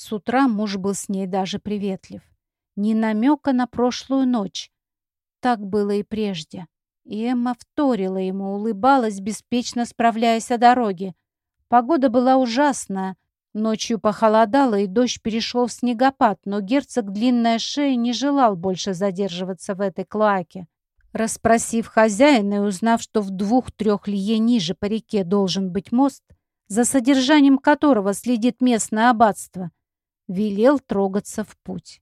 С утра муж был с ней даже приветлив. Ни намека на прошлую ночь. Так было и прежде. И Эмма вторила ему, улыбалась, беспечно справляясь о дороге. Погода была ужасная. Ночью похолодало, и дождь перешел в снегопад, но герцог Длинная Шея не желал больше задерживаться в этой клоаке. Расспросив хозяина и узнав, что в двух-трех лье ниже по реке должен быть мост, за содержанием которого следит местное аббатство, велел трогаться в путь.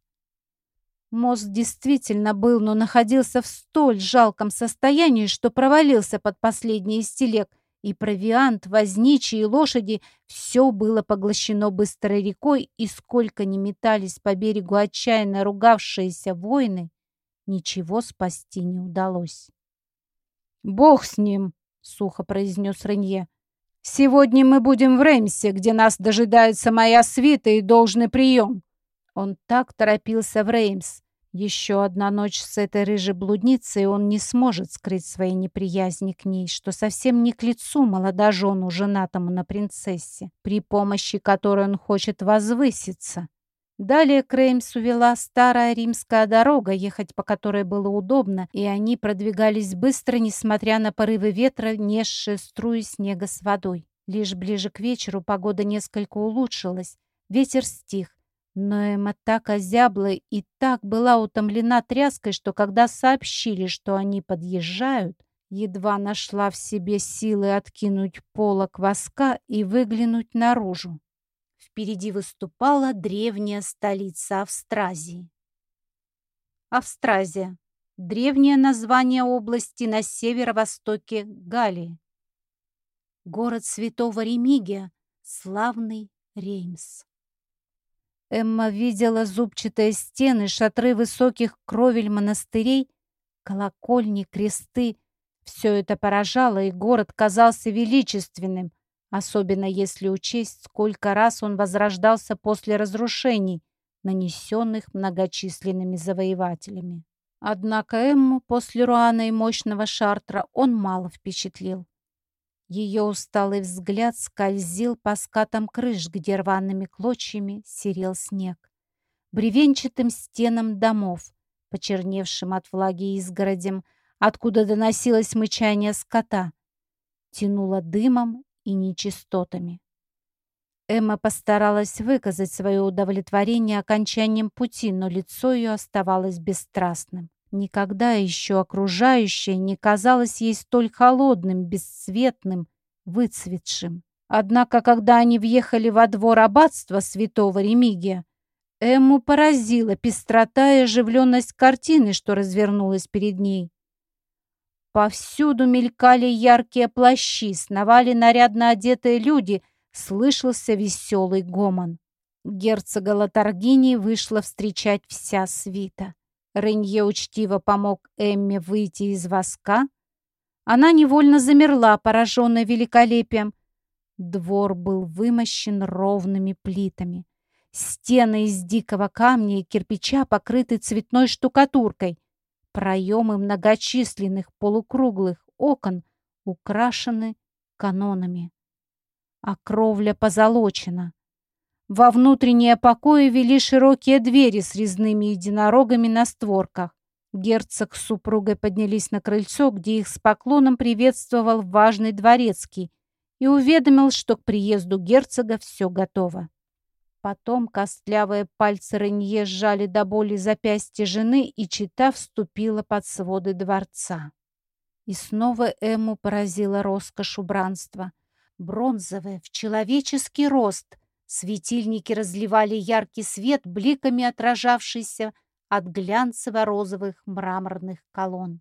Мост действительно был, но находился в столь жалком состоянии, что провалился под последний из телег, и провиант, возничий и лошади — все было поглощено быстрой рекой, и сколько ни метались по берегу отчаянно ругавшиеся воины, ничего спасти не удалось. «Бог с ним!» — сухо произнес Ренье. Сегодня мы будем в Реймсе, где нас дожидается моя свита и должный прием». Он так торопился в Реймс. Еще одна ночь с этой рыжей блудницей, он не сможет скрыть своей неприязни к ней, что совсем не к лицу молодожену, женатому на принцессе, при помощи которой он хочет возвыситься. Далее к Реймсу вела старая римская дорога, ехать по которой было удобно, и они продвигались быстро, несмотря на порывы ветра, несшие струи снега с водой. Лишь ближе к вечеру погода несколько улучшилась, ветер стих, но Эмма так озябла и так была утомлена тряской, что когда сообщили, что они подъезжают, едва нашла в себе силы откинуть полок воска и выглянуть наружу. Впереди выступала древняя столица Австразии. Австразия – древнее название области на северо-востоке Галлии. Город святого Ремигия, славный Реймс. Эмма видела зубчатые стены, шатры высоких кровель монастырей, колокольни, кресты. Все это поражало, и город казался величественным, особенно если учесть, сколько раз он возрождался после разрушений, нанесенных многочисленными завоевателями. Однако Эмму после Руана и мощного Шартра он мало впечатлил. Ее усталый взгляд скользил по скатам крыш, где рваными клочьями серел снег, бревенчатым стенам домов, почерневшим от влаги изгородям, откуда доносилось мычание скота, тянуло дымом и нечистотами. Эмма постаралась выказать свое удовлетворение окончанием пути, но лицо ее оставалось бесстрастным. Никогда еще окружающее не казалось ей столь холодным, бесцветным, выцветшим. Однако, когда они въехали во двор аббатства святого Ремигия, Эмму поразила пестрота и оживленность картины, что развернулась перед ней. Повсюду мелькали яркие плащи, сновали нарядно одетые люди, слышался веселый гомон. Герцога Латаргини вышла встречать вся свита. Ренье учтиво помог Эмме выйти из воска. Она невольно замерла, пораженная великолепием. Двор был вымощен ровными плитами. Стены из дикого камня и кирпича покрыты цветной штукатуркой. Проемы многочисленных полукруглых окон украшены канонами, а кровля позолочена. Во внутренние покои вели широкие двери с резными единорогами на створках. Герцог с супругой поднялись на крыльцо, где их с поклоном приветствовал важный дворецкий и уведомил, что к приезду герцога все готово. Потом костлявые пальцы Ренье сжали до боли запястья жены, и чита вступила под своды дворца. И снова Эму поразила роскошь убранства. Бронзовое, в человеческий рост. Светильники разливали яркий свет, бликами отражавшийся от глянцево-розовых мраморных колонн.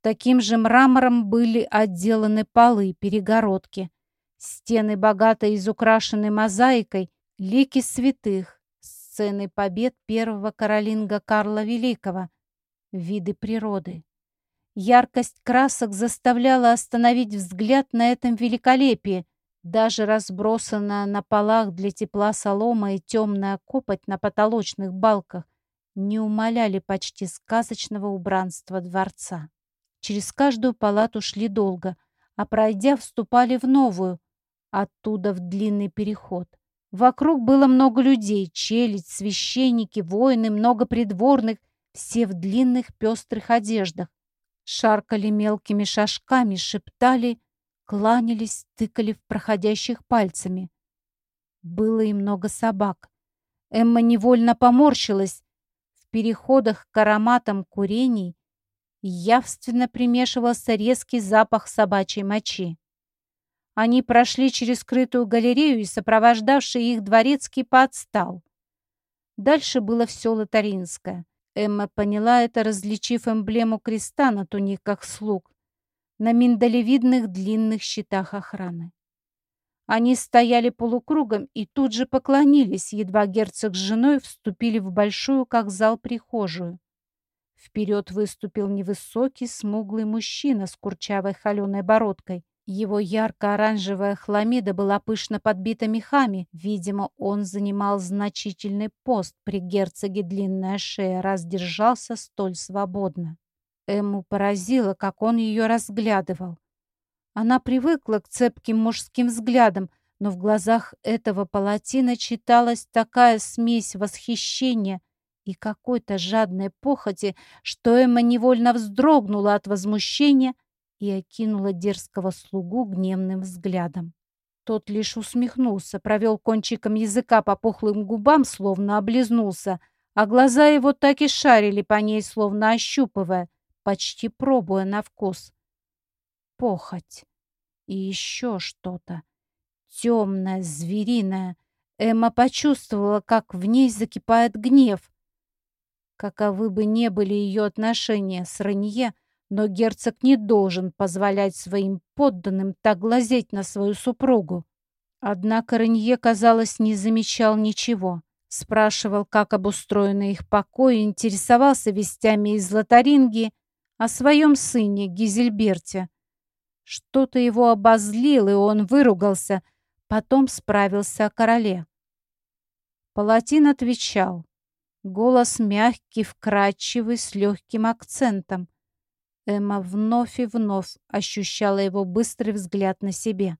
Таким же мрамором были отделаны полы, перегородки. Стены богато изукрашены мозаикой, Лики святых, сцены побед первого каролинга Карла Великого, виды природы. Яркость красок заставляла остановить взгляд на этом великолепии. Даже разбросанная на полах для тепла солома и темная копоть на потолочных балках не умаляли почти сказочного убранства дворца. Через каждую палату шли долго, а пройдя, вступали в новую, оттуда в длинный переход. Вокруг было много людей, челядь, священники, воины, много придворных, все в длинных пестрых одеждах. Шаркали мелкими шажками, шептали, кланялись, тыкали в проходящих пальцами. Было и много собак. Эмма невольно поморщилась. В переходах к ароматам курений явственно примешивался резкий запах собачьей мочи. Они прошли через скрытую галерею, и сопровождавший их дворецкий подстал. Дальше было все лотаринское. Эмма поняла это, различив эмблему креста на туниках слуг, на миндалевидных длинных щитах охраны. Они стояли полукругом и тут же поклонились, едва герцог с женой вступили в большую, как зал, прихожую. Вперед выступил невысокий, смуглый мужчина с курчавой холеной бородкой. Его ярко-оранжевая хламида была пышно подбита мехами. Видимо, он занимал значительный пост при герцоге длинная шея, раз держался столь свободно. Эмму поразило, как он ее разглядывал. Она привыкла к цепким мужским взглядам, но в глазах этого палатина читалась такая смесь восхищения и какой-то жадной похоти, что Эмма невольно вздрогнула от возмущения – и окинула дерзкого слугу гневным взглядом. Тот лишь усмехнулся, провел кончиком языка по пухлым губам, словно облизнулся, а глаза его так и шарили по ней, словно ощупывая, почти пробуя на вкус. Похоть. И еще что-то. Темное, звериное. Эмма почувствовала, как в ней закипает гнев. Каковы бы ни были ее отношения с Ранье, но герцог не должен позволять своим подданным так глазеть на свою супругу. Однако Ренье, казалось, не замечал ничего. Спрашивал, как обустроены их покои, интересовался вестями из Лотаринги о своем сыне Гизельберте. Что-то его обозлил, и он выругался, потом справился о короле. Палатин отвечал. Голос мягкий, вкрадчивый, с легким акцентом. Эмма вновь и вновь ощущала его быстрый взгляд на себе.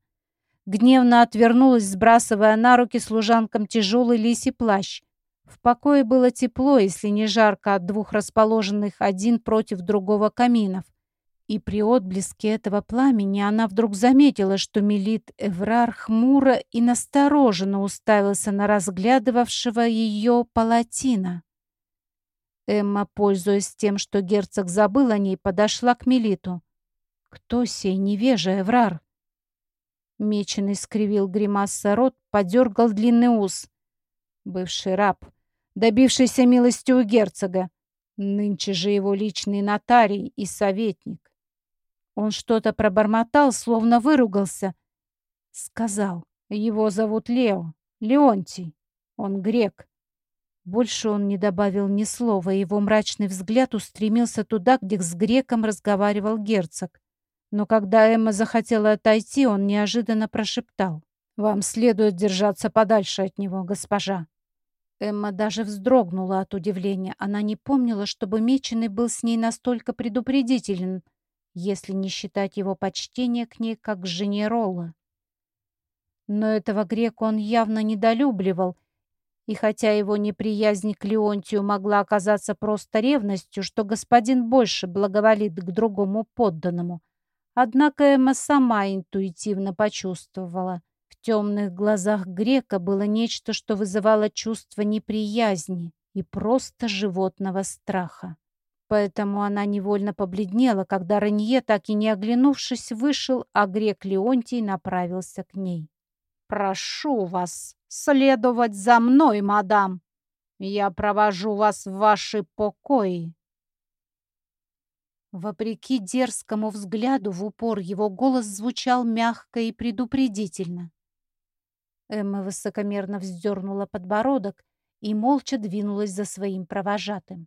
Гневно отвернулась, сбрасывая на руки служанкам тяжелый лисий плащ. В покое было тепло, если не жарко, от двух расположенных один против другого каминов. И при отблеске этого пламени она вдруг заметила, что Мелит Эврар хмуро и настороженно уставился на разглядывавшего ее палатина. Эмма, пользуясь тем, что герцог забыл о ней, подошла к Мелиту. «Кто сей невежа, Эврар?» Меченый скривил гримаса рот, подергал длинный ус. Бывший раб, добившийся милости у герцога. Нынче же его личный нотарий и советник. Он что-то пробормотал, словно выругался. Сказал, его зовут Лео, Леонтий. Он грек. Больше он не добавил ни слова, и его мрачный взгляд устремился туда, где с греком разговаривал герцог. Но когда Эмма захотела отойти, он неожиданно прошептал. «Вам следует держаться подальше от него, госпожа». Эмма даже вздрогнула от удивления. Она не помнила, чтобы Меченый был с ней настолько предупредителен, если не считать его почтения к ней как к жене Ролла. Но этого грека он явно недолюбливал — и хотя его неприязнь к Леонтию могла оказаться просто ревностью, что господин больше благоволит к другому подданному, однако Эмма сама интуитивно почувствовала. В темных глазах грека было нечто, что вызывало чувство неприязни и просто животного страха. Поэтому она невольно побледнела, когда Ранье, так и не оглянувшись, вышел, а грек Леонтий направился к ней. «Прошу вас следовать за мной, мадам. Я провожу вас в ваши покои». Вопреки дерзкому взгляду в упор его голос звучал мягко и предупредительно. Эмма высокомерно вздернула подбородок и молча двинулась за своим провожатым.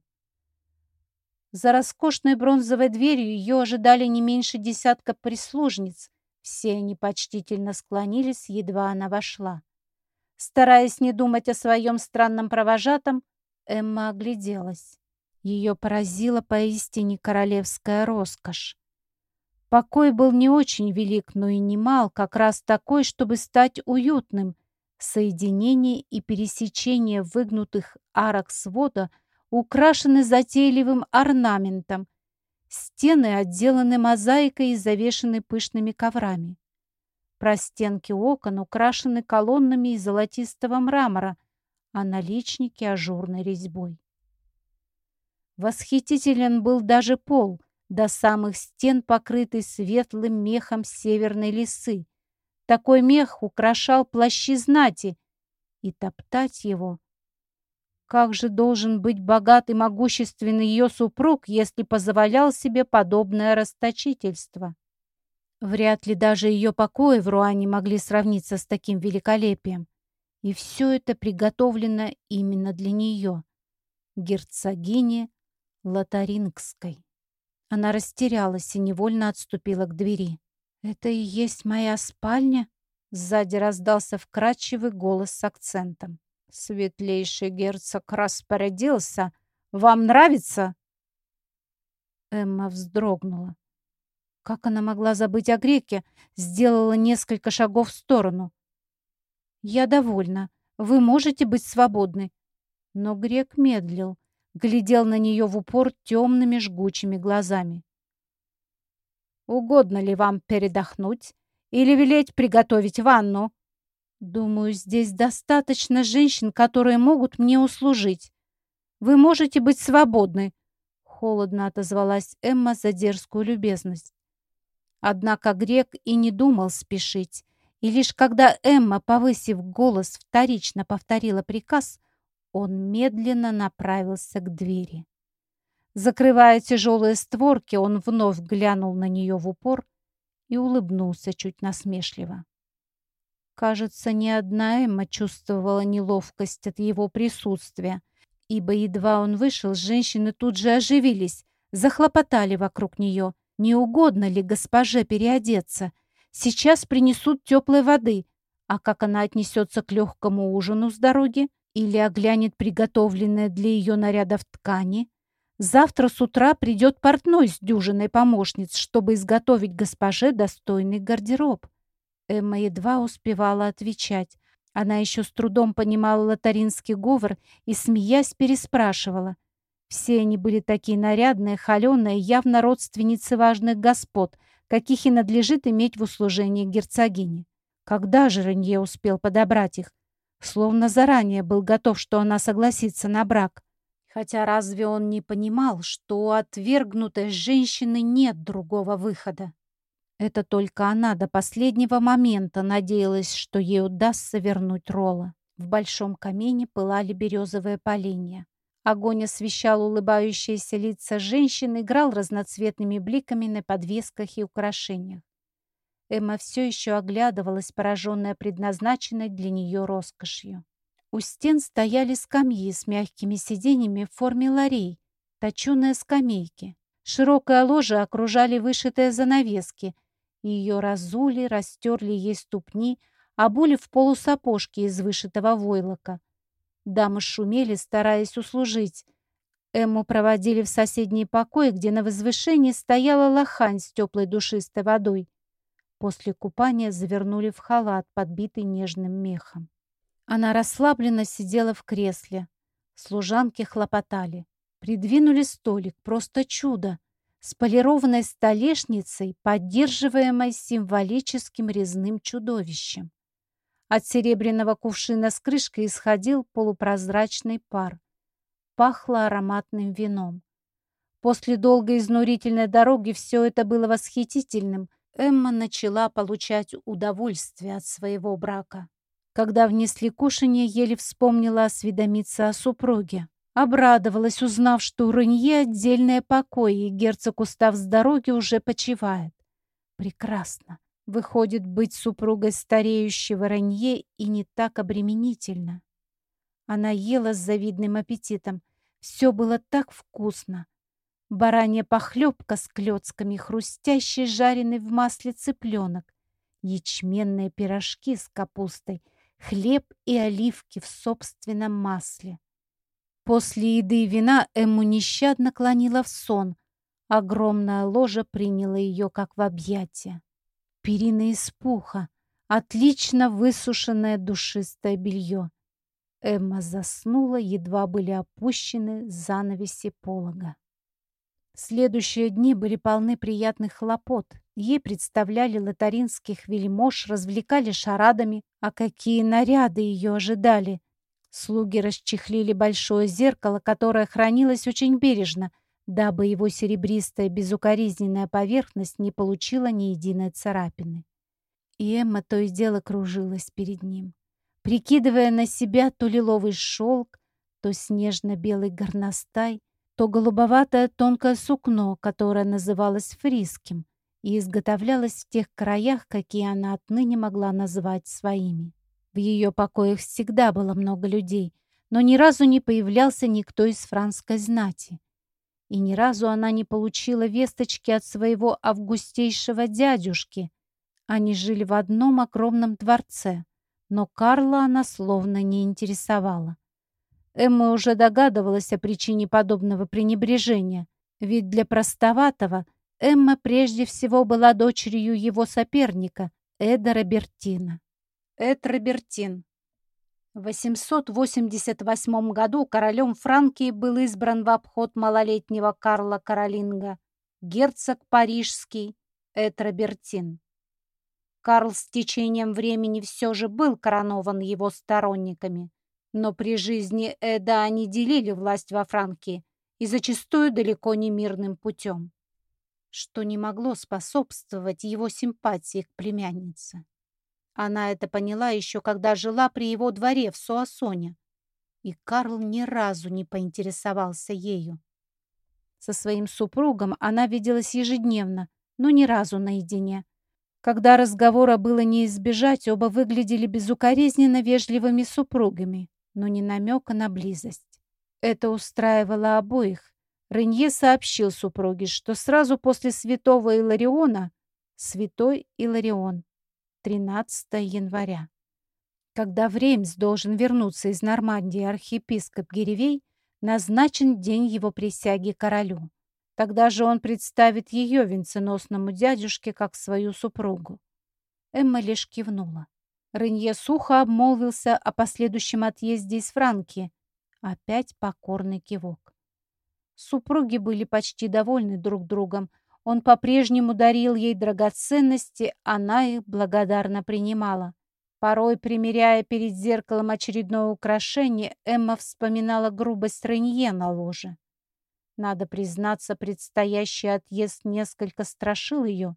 За роскошной бронзовой дверью ее ожидали не меньше десятка прислужниц, все они почтительно склонились, едва она вошла. Стараясь не думать о своем странном провожатом, Эмма огляделась. Ее поразила поистине королевская роскошь. Покой был не очень велик, но и не мал, как раз такой, чтобы стать уютным, Соединение и пересечение выгнутых арок свода украшены затейливым орнаментом. Стены отделаны мозаикой и завешены пышными коврами. Простенки окон украшены колоннами из золотистого мрамора, а наличники — ажурной резьбой. Восхитителен был даже пол, до самых стен покрытый светлым мехом северной лисы. Такой мех украшал плащи знати, и топтать его. Как же должен быть богат и могущественный ее супруг, если позволял себе подобное расточительство? Вряд ли даже ее покои в Руане могли сравниться с таким великолепием. И все это приготовлено именно для нее, герцогини Лотарингской. Она растерялась и невольно отступила к двери. «Это и есть моя спальня?» Сзади раздался вкрадчивый голос с акцентом. «Светлейший герцог распорядился. Вам нравится?» Эмма вздрогнула. Как она могла забыть о греке? Сделала несколько шагов в сторону. «Я довольна. Вы можете быть свободны». Но грек медлил глядел на нее в упор темными жгучими глазами. «Угодно ли вам передохнуть или велеть приготовить ванну?» «Думаю, здесь достаточно женщин, которые могут мне услужить. Вы можете быть свободны», — холодно отозвалась Эмма за дерзкую любезность. Однако грек и не думал спешить, и лишь когда Эмма, повысив голос, вторично повторила приказ — он медленно направился к двери. Закрывая тяжелые створки, он вновь глянул на нее в упор и улыбнулся чуть насмешливо. Кажется, ни одна Эмма чувствовала неловкость от его присутствия, ибо едва он вышел, женщины тут же оживились, захлопотали вокруг нее. Не угодно ли госпоже переодеться? Сейчас принесут теплой воды, а как она отнесется к легкому ужину с дороги? Или оглянет приготовленное для ее нарядов ткани. Завтра с утра придет портной с дюжиной помощниц, чтобы изготовить госпоже достойный гардероб. Эмма едва успевала отвечать. Она еще с трудом понимала латаринский говор и, смеясь, переспрашивала. Все они были такие нарядные, холеные, явно родственницы важных господ, каких и надлежит иметь в услужении герцогини. Когда же Ренье успел подобрать их? словно заранее был готов, что она согласится на брак. Хотя разве он не понимал, что у отвергнутой женщины нет другого выхода? Это только она до последнего момента надеялась, что ей удастся вернуть Ролла. В большом камине пылали березовые поленья. Огонь освещал улыбающиеся лица женщин, играл разноцветными бликами на подвесках и украшениях. Эмма все еще оглядывалась, пораженная предназначенной для нее роскошью. У стен стояли скамьи с мягкими сиденьями в форме ларей, точеные скамейки. Широкое ложе окружали вышитые занавески. Ее разули, растерли ей ступни, обули в полусапожки из вышитого войлока. Дамы шумели, стараясь услужить. Эмму проводили в соседний покой, где на возвышении стояла лохань с теплой душистой водой. После купания завернули в халат, подбитый нежным мехом. Она расслабленно сидела в кресле. Служанки хлопотали. Придвинули столик, просто чудо, с полированной столешницей, поддерживаемой символическим резным чудовищем. От серебряного кувшина с крышкой исходил полупрозрачный пар. Пахло ароматным вином. После долгой изнурительной дороги все это было восхитительным — Эмма начала получать удовольствие от своего брака. Когда внесли кушанье, еле вспомнила осведомиться о супруге. Обрадовалась, узнав, что у Рынье отдельное покой, и герцог, устав с дороги, уже почивает. Прекрасно. Выходит, быть супругой стареющего Ранье и не так обременительно. Она ела с завидным аппетитом. Все было так вкусно. Баранья похлебка с клетками, хрустящий жареный в масле цыпленок, ячменные пирожки с капустой, хлеб и оливки в собственном масле. После еды и вина Эмму нещадно клонила в сон. Огромная ложа приняла ее как в объятия. Перина из пуха, отлично высушенное душистое белье. Эмма заснула, едва были опущены занавеси полога. Следующие дни были полны приятных хлопот. Ей представляли лотаринских вельмож, развлекали шарадами, а какие наряды ее ожидали. Слуги расчехлили большое зеркало, которое хранилось очень бережно, дабы его серебристая безукоризненная поверхность не получила ни единой царапины. И Эмма то и дело кружилась перед ним прикидывая на себя то лиловый шелк, то снежно-белый горностай, то голубоватое тонкое сукно, которое называлось фриским и изготовлялось в тех краях, какие она отныне могла называть своими. В ее покоях всегда было много людей, но ни разу не появлялся никто из франской знати. И ни разу она не получила весточки от своего августейшего дядюшки. Они жили в одном огромном дворце но Карла она словно не интересовала. Эмма уже догадывалась о причине подобного пренебрежения, ведь для простоватого Эмма прежде всего была дочерью его соперника, Эда Робертина. Эд Робертин. В 888 году королем Франкии был избран в обход малолетнего Карла Каролинга, герцог парижский Эд Робертин. Карл с течением времени все же был коронован его сторонниками, но при жизни Эда они делили власть во Франкии и зачастую далеко не мирным путем, что не могло способствовать его симпатии к племяннице. Она это поняла еще когда жила при его дворе в Суассоне, и Карл ни разу не поинтересовался ею. Со своим супругом она виделась ежедневно, но ни разу наедине, когда разговора было не избежать, оба выглядели безукоризненно вежливыми супругами, но не намека на близость. Это устраивало обоих. Ренье сообщил супруге, что сразу после святого Илариона святой Иларион, 13 января. Когда в Реймс должен вернуться из Нормандии архиепископ Гиревей, назначен день его присяги королю. Тогда же он представит ее венценосному дядюшке как свою супругу. Эмма лишь кивнула. Ренье сухо обмолвился о последующем отъезде из Франки. Опять покорный кивок. Супруги были почти довольны друг другом. Он по-прежнему дарил ей драгоценности, она их благодарно принимала. Порой, примеряя перед зеркалом очередное украшение, Эмма вспоминала грубость Ренье на ложе. Надо признаться, предстоящий отъезд несколько страшил ее.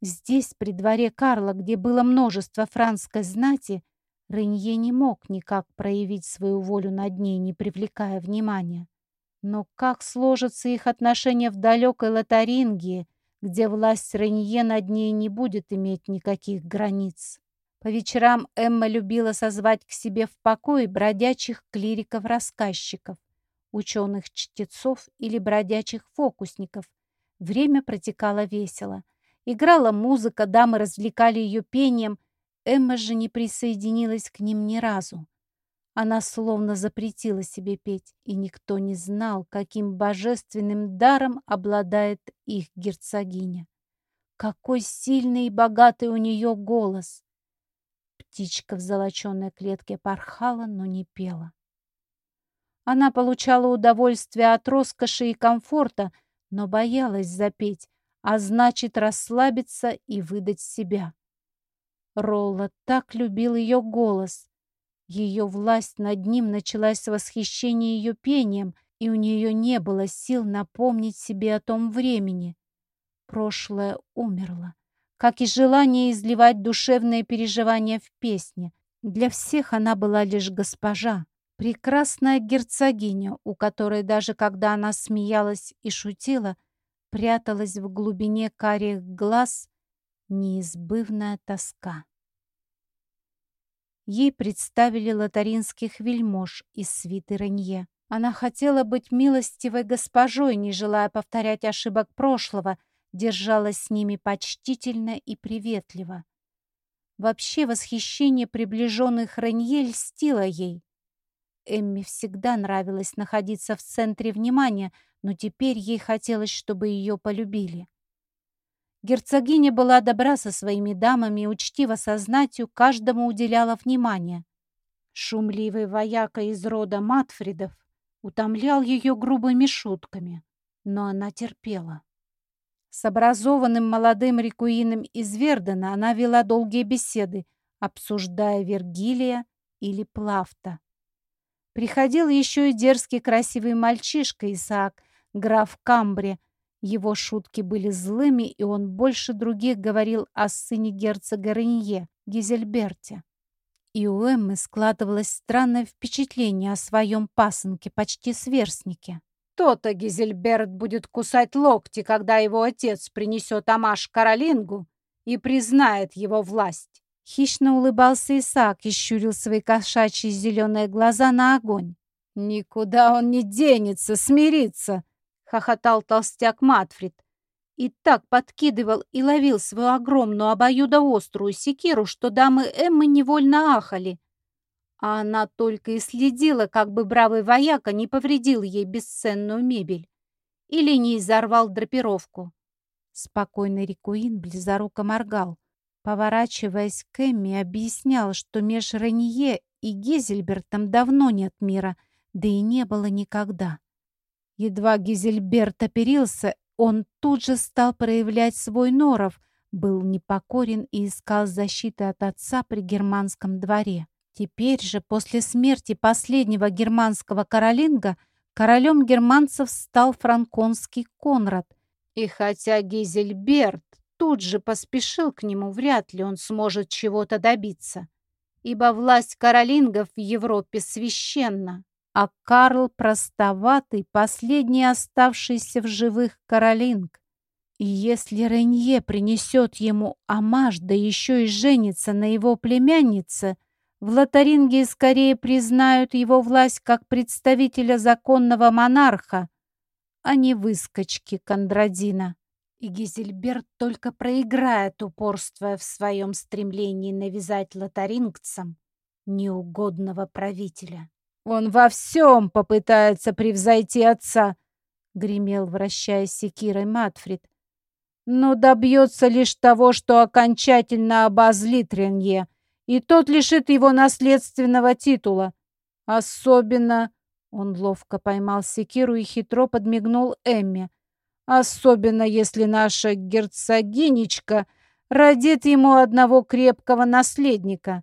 Здесь, при дворе Карла, где было множество франской знати, Ренье не мог никак проявить свою волю над ней, не привлекая внимания. Но как сложатся их отношения в далекой Лотарингии, где власть Ренье над ней не будет иметь никаких границ? По вечерам Эмма любила созвать к себе в покой бродячих клириков-рассказчиков ученых-чтецов или бродячих фокусников. Время протекало весело. Играла музыка, дамы развлекали ее пением. Эмма же не присоединилась к ним ни разу. Она словно запретила себе петь, и никто не знал, каким божественным даром обладает их герцогиня. Какой сильный и богатый у нее голос! Птичка в золоченой клетке порхала, но не пела. Она получала удовольствие от роскоши и комфорта, но боялась запеть, а значит расслабиться и выдать себя. Ролла так любил ее голос. Ее власть над ним началась с восхищения ее пением, и у нее не было сил напомнить себе о том времени. Прошлое умерло, как и желание изливать душевные переживания в песне. Для всех она была лишь госпожа, Прекрасная герцогиня, у которой даже когда она смеялась и шутила, пряталась в глубине карих глаз неизбывная тоска. Ей представили лотаринских вельмож из свиты Ренье. Она хотела быть милостивой госпожой, не желая повторять ошибок прошлого, держалась с ними почтительно и приветливо. Вообще восхищение приближенных Ренье льстило ей. Эмми всегда нравилось находиться в центре внимания, но теперь ей хотелось, чтобы ее полюбили. Герцогиня была добра со своими дамами и учтиво со знатью каждому уделяла внимание. Шумливый вояка из рода Матфридов утомлял ее грубыми шутками, но она терпела. С образованным молодым рекуином из Вердена она вела долгие беседы, обсуждая Вергилия или Плафта. Приходил еще и дерзкий красивый мальчишка Исаак, граф Камбри, его шутки были злыми, и он больше других говорил о сыне герцога Ренье, Гизельберте. И у Эммы складывалось странное впечатление о своем пасынке, почти сверстнике. То-то Гизельберт будет кусать локти, когда его отец принесет амаш Каролингу и признает его власть. Хищно улыбался Исаак и щурил свои кошачьи зеленые глаза на огонь. «Никуда он не денется, смирится!» Хохотал толстяк Матфрид. И так подкидывал и ловил свою огромную обоюдоострую секиру, что дамы Эммы невольно ахали. А она только и следила, как бы бравый вояка не повредил ей бесценную мебель или не изорвал драпировку. Спокойный Рикуин близоруко моргал. Поворачиваясь к Эмме, объяснял, что меж Ренье и Гизельбертом давно нет мира, да и не было никогда. Едва Гизельберт оперился, он тут же стал проявлять свой норов, был непокорен и искал защиты от отца при германском дворе. Теперь же, после смерти последнего германского королинга, королем германцев стал франконский Конрад. И хотя Гизельберт тут же поспешил к нему, вряд ли он сможет чего-то добиться, ибо власть королингов в Европе священна а Карл простоватый, последний оставшийся в живых Каролинг. И если Ренье принесет ему амаш, да еще и женится на его племяннице, в Лотарингии скорее признают его власть как представителя законного монарха, а не выскочки Кондрадина. И Гизельберт только проиграет, упорствуя в своем стремлении навязать лотарингцам неугодного правителя. Он во всем попытается превзойти отца, — гремел, вращая секирой Матфрид. Но добьется лишь того, что окончательно обозлит Ренье, и тот лишит его наследственного титула. Особенно... Он ловко поймал секиру и хитро подмигнул Эмме. Особенно, если наша герцогинечка родит ему одного крепкого наследника.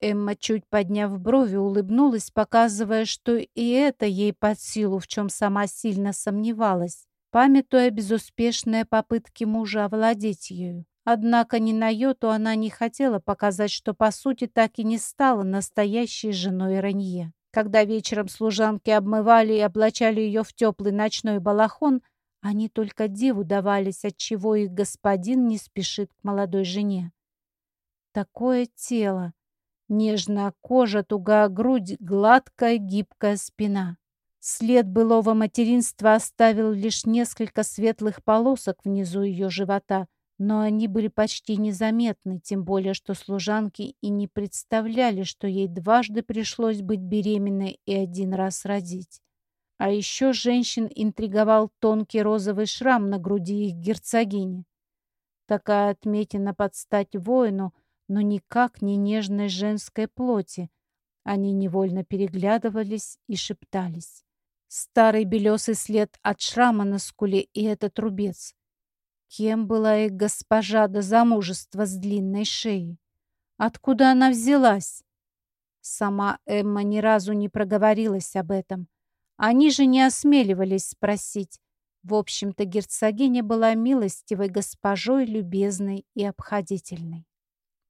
Эмма, чуть подняв брови, улыбнулась, показывая, что и это ей под силу, в чем сама сильно сомневалась, памятуя безуспешные попытки мужа овладеть ею. Однако ни на йоту она не хотела показать, что по сути так и не стала настоящей женой Ранье. Когда вечером служанки обмывали и облачали ее в теплый ночной балахон, они только диву давались, отчего их господин не спешит к молодой жене. Такое тело, Нежная кожа, тугая грудь, гладкая, гибкая спина. След былого материнства оставил лишь несколько светлых полосок внизу ее живота, но они были почти незаметны, тем более что служанки и не представляли, что ей дважды пришлось быть беременной и один раз родить. А еще женщин интриговал тонкий розовый шрам на груди их герцогини. Такая отметина под стать воину — но никак не нежной женской плоти. Они невольно переглядывались и шептались. Старый белесый след от шрама на скуле и этот рубец. Кем была их госпожа до замужества с длинной шеей? Откуда она взялась? Сама Эмма ни разу не проговорилась об этом. Они же не осмеливались спросить. В общем-то, герцогиня была милостивой госпожой, любезной и обходительной.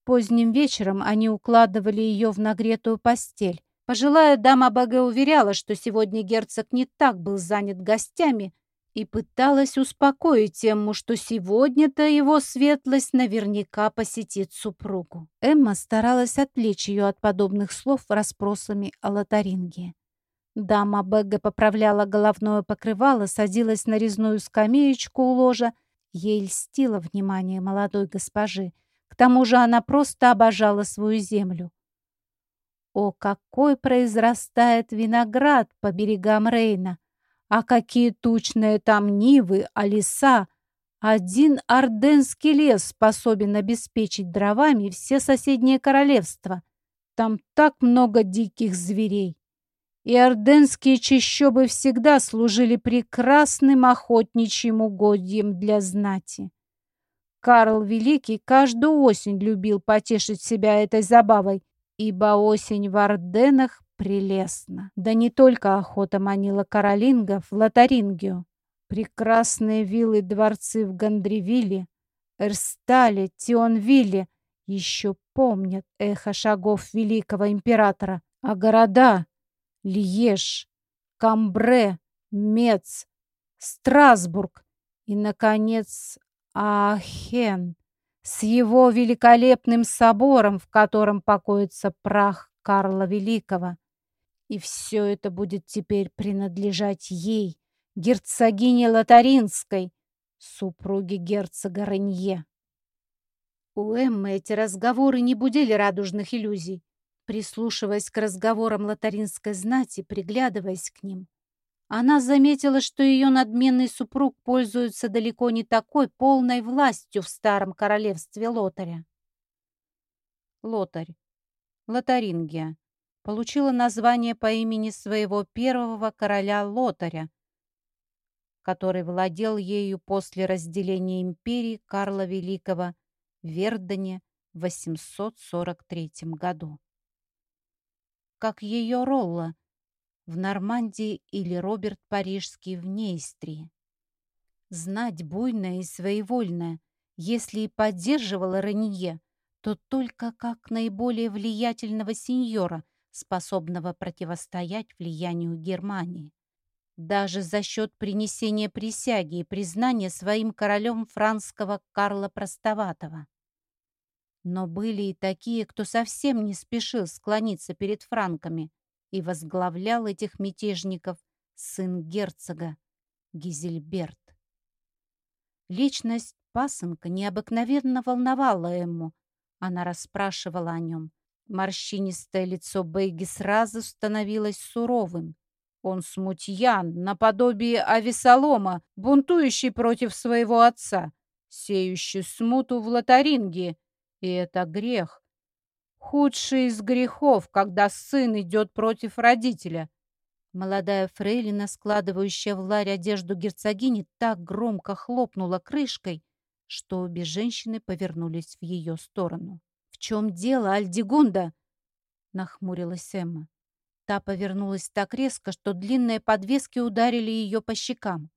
Поздним вечером они укладывали ее в нагретую постель. Пожилая дама Баге уверяла, что сегодня герцог не так был занят гостями, и пыталась успокоить тему, что сегодня-то его светлость наверняка посетит супругу. Эмма старалась отвлечь ее от подобных слов расспросами о Лотаринге. Дама Бегга поправляла головное покрывало, садилась на резную скамеечку у ложа. Ей льстило внимание молодой госпожи — к тому же она просто обожала свою землю. О, какой произрастает виноград по берегам Рейна! А какие тучные там нивы, а леса! Один орденский лес способен обеспечить дровами все соседние королевства. Там так много диких зверей. И орденские чащобы всегда служили прекрасным охотничьим угодьем для знати. Карл Великий каждую осень любил потешить себя этой забавой, ибо осень в Орденах прелестна. Да не только охота манила каролингов в Лотарингию. Прекрасные виллы дворцы в Гандревилле, Эрстале, Тионвилле еще помнят эхо шагов великого императора, а города — Льеж, Камбре, Мец, Страсбург и, наконец, Ахен с его великолепным собором, в котором покоится прах Карла Великого. И все это будет теперь принадлежать ей, герцогине Лотаринской, супруге герцога Ренье. У Эммы эти разговоры не будили радужных иллюзий. Прислушиваясь к разговорам лотаринской знати, приглядываясь к ним, она заметила, что ее надменный супруг пользуется далеко не такой полной властью в старом королевстве Лотаря. Лотарь, Лотарингия, получила название по имени своего первого короля Лотаря, который владел ею после разделения империи Карла Великого в Вердене в 843 году. Как ее Ролла в Нормандии или Роберт Парижский в Нейстрии. Знать буйная и своевольная, если и поддерживала Ранье, то только как наиболее влиятельного сеньора, способного противостоять влиянию Германии даже за счет принесения присяги и признания своим королем франского Карла Простоватого. Но были и такие, кто совсем не спешил склониться перед франками и возглавлял этих мятежников сын герцога Гизельберт. Личность пасынка необыкновенно волновала Эмму. Она расспрашивала о нем. Морщинистое лицо Бейги сразу становилось суровым. Он смутьян, наподобие Авесолома, бунтующий против своего отца, сеющий смуту в Лотаринге. И это грех. Худший из грехов, когда сын идет против родителя. Молодая фрейлина, складывающая в ларь одежду герцогини, так громко хлопнула крышкой, что обе женщины повернулись в ее сторону. «В чем дело, Альдигунда?» — нахмурилась Эмма. Та повернулась так резко, что длинные подвески ударили ее по щекам.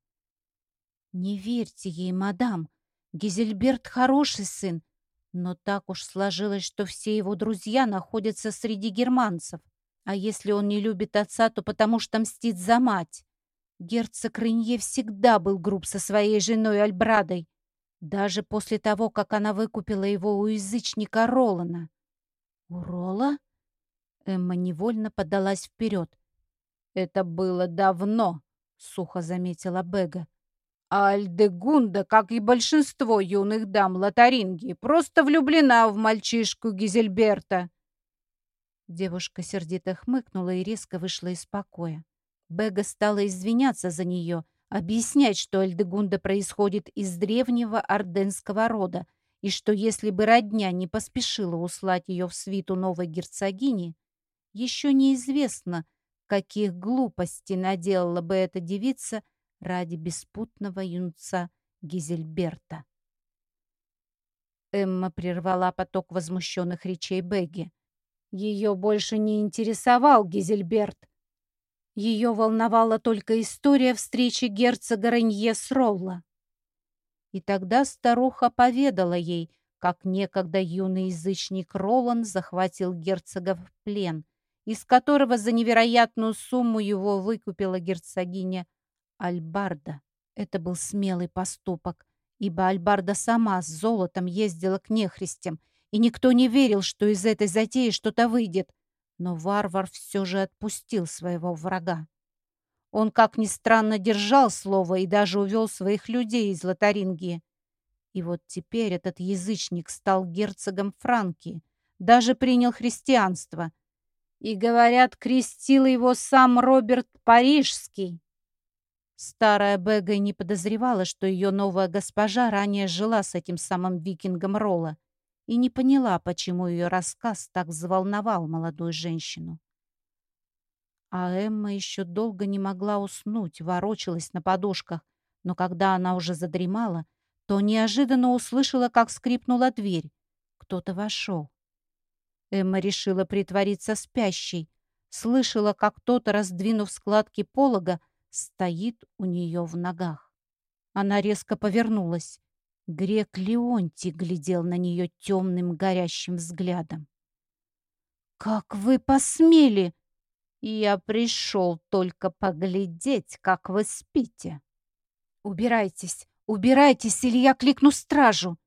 «Не верьте ей, мадам. Гизельберт хороший сын, но так уж сложилось, что все его друзья находятся среди германцев. А если он не любит отца, то потому что мстит за мать. Герцог Ренье всегда был груб со своей женой Альбрадой, даже после того, как она выкупила его у язычника Ролана. «У Рола?» Эмма невольно подалась вперед. «Это было давно», — сухо заметила Бега. Альдегунда, как и большинство юных дам Лотаринги, просто влюблена в мальчишку Гизельберта. Девушка сердито хмыкнула и резко вышла из покоя. Бега стала извиняться за нее, объяснять, что Альдегунда происходит из древнего орденского рода, и что если бы родня не поспешила услать ее в свиту новой герцогини, еще неизвестно, каких глупостей наделала бы эта девица ради беспутного юнца Гизельберта. Эмма прервала поток возмущенных речей Бегги. Ее больше не интересовал Гизельберт. Ее волновала только история встречи герцога Ренье с Ролла. И тогда старуха поведала ей, как некогда юный язычник Ролан захватил герцога в плен из которого за невероятную сумму его выкупила герцогиня Альбарда. Это был смелый поступок, ибо Альбарда сама с золотом ездила к нехристям, и никто не верил, что из этой затеи что-то выйдет. Но варвар все же отпустил своего врага. Он, как ни странно, держал слово и даже увел своих людей из Лотарингии. И вот теперь этот язычник стал герцогом Франки, даже принял христианство — и, говорят, крестил его сам Роберт Парижский. Старая Бега не подозревала, что ее новая госпожа ранее жила с этим самым викингом Ролла и не поняла, почему ее рассказ так взволновал молодую женщину. А Эмма еще долго не могла уснуть, ворочалась на подушках, но когда она уже задремала, то неожиданно услышала, как скрипнула дверь. Кто-то вошел. Эмма решила притвориться спящей, слышала, как кто-то, раздвинув складки полога, стоит у нее в ногах. Она резко повернулась. Грек Леонтий глядел на нее темным горящим взглядом. «Как вы посмели!» «Я пришел только поглядеть, как вы спите». «Убирайтесь, убирайтесь, или я кликну стражу!»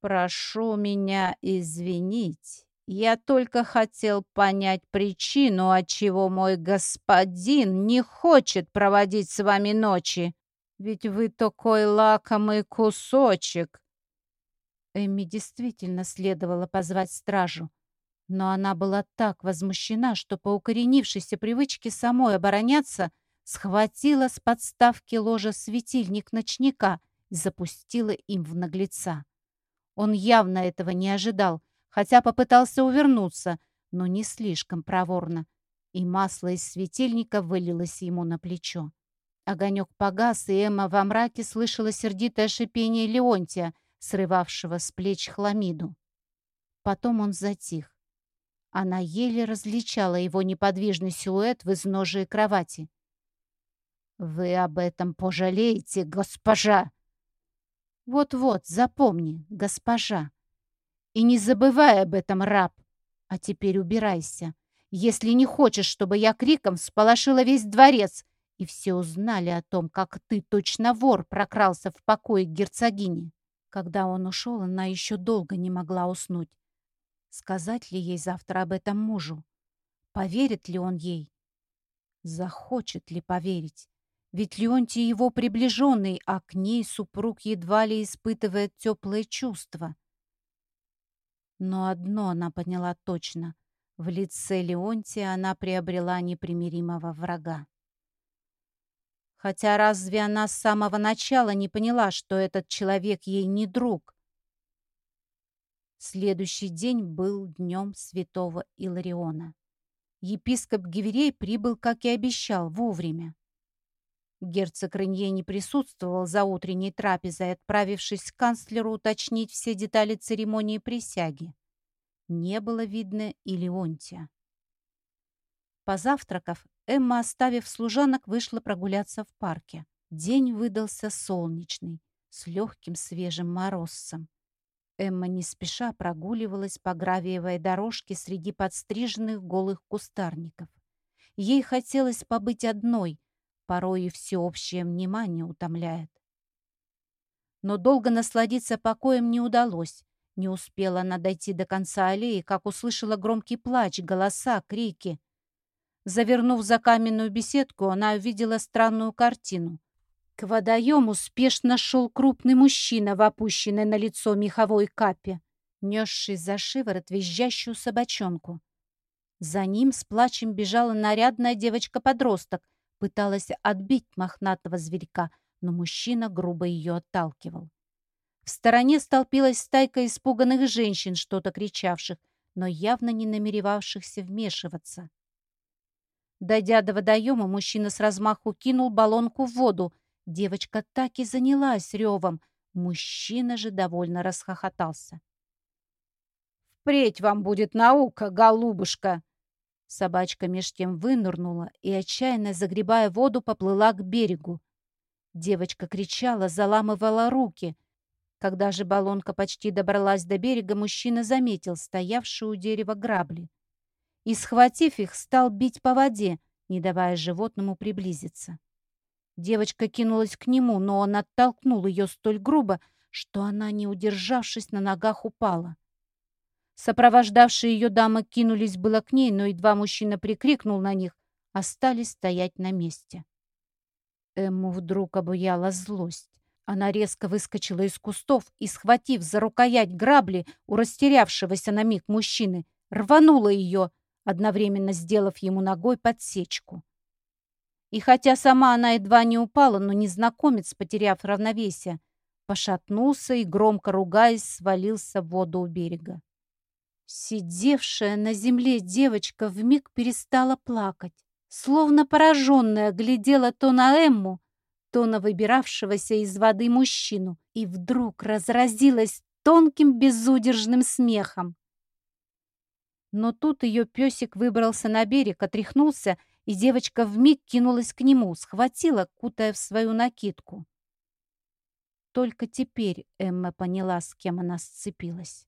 «Прошу меня извинить. Я только хотел понять причину, отчего мой господин не хочет проводить с вами ночи. Ведь вы такой лакомый кусочек. Эми действительно следовало позвать стражу. Но она была так возмущена, что по укоренившейся привычке самой обороняться схватила с подставки ложа светильник ночника и запустила им в наглеца. Он явно этого не ожидал — хотя попытался увернуться, но не слишком проворно, и масло из светильника вылилось ему на плечо. Огонек погас, и Эмма во мраке слышала сердитое шипение Леонтия, срывавшего с плеч хламиду. Потом он затих. Она еле различала его неподвижный силуэт в изножии кровати. «Вы об этом пожалеете, госпожа!» «Вот-вот, запомни, госпожа!» И не забывай об этом, раб. А теперь убирайся. Если не хочешь, чтобы я криком всполошила весь дворец, и все узнали о том, как ты, точно вор, прокрался в покое герцогини. Когда он ушел, она еще долго не могла уснуть. Сказать ли ей завтра об этом мужу? Поверит ли он ей? Захочет ли поверить? Ведь Леонтий его приближенный, а к ней супруг едва ли испытывает теплые чувства. Но одно она поняла точно. В лице Леонтия она приобрела непримиримого врага. Хотя разве она с самого начала не поняла, что этот человек ей не друг? Следующий день был днем святого Илариона. Епископ Гиверей прибыл, как и обещал, вовремя. Герцог Ренье не присутствовал за утренней трапезой, отправившись к канцлеру уточнить все детали церемонии присяги. Не было видно и Леонтия. Позавтракав, Эмма, оставив служанок, вышла прогуляться в парке. День выдался солнечный, с легким свежим морозцем. Эмма не спеша прогуливалась по гравиевой дорожке среди подстриженных голых кустарников. Ей хотелось побыть одной, порой и всеобщее внимание утомляет. Но долго насладиться покоем не удалось. Не успела она дойти до конца аллеи, как услышала громкий плач, голоса, крики. Завернув за каменную беседку, она увидела странную картину. К водоему спешно шел крупный мужчина в опущенной на лицо меховой капе, несший за шиворот визжащую собачонку. За ним с плачем бежала нарядная девочка-подросток, пыталась отбить мохнатого зверька, но мужчина грубо ее отталкивал. В стороне столпилась стайка испуганных женщин, что-то кричавших, но явно не намеревавшихся вмешиваться. Дойдя до водоема, мужчина с размаху кинул баллонку в воду. Девочка так и занялась ревом. Мужчина же довольно расхохотался. «Впредь вам будет наука, голубушка!» Собачка меж тем вынырнула и, отчаянно загребая воду, поплыла к берегу. Девочка кричала, заламывала руки. Когда же баллонка почти добралась до берега, мужчина заметил стоявшую у дерева грабли. И, схватив их, стал бить по воде, не давая животному приблизиться. Девочка кинулась к нему, но он оттолкнул ее столь грубо, что она, не удержавшись на ногах, упала. Сопровождавшие ее дамы кинулись было к ней, но едва мужчина прикрикнул на них, остались стоять на месте. Эмму вдруг обуяла злость. Она резко выскочила из кустов и, схватив за рукоять грабли у растерявшегося на миг мужчины, рванула ее, одновременно сделав ему ногой подсечку. И хотя сама она едва не упала, но незнакомец, потеряв равновесие, пошатнулся и, громко ругаясь, свалился в воду у берега. Сидевшая на земле девочка вмиг перестала плакать, словно пораженная глядела то на Эмму, то на выбиравшегося из воды мужчину, и вдруг разразилась тонким безудержным смехом. Но тут ее песик выбрался на берег, отряхнулся, и девочка вмиг кинулась к нему, схватила, кутая в свою накидку. Только теперь Эмма поняла, с кем она сцепилась.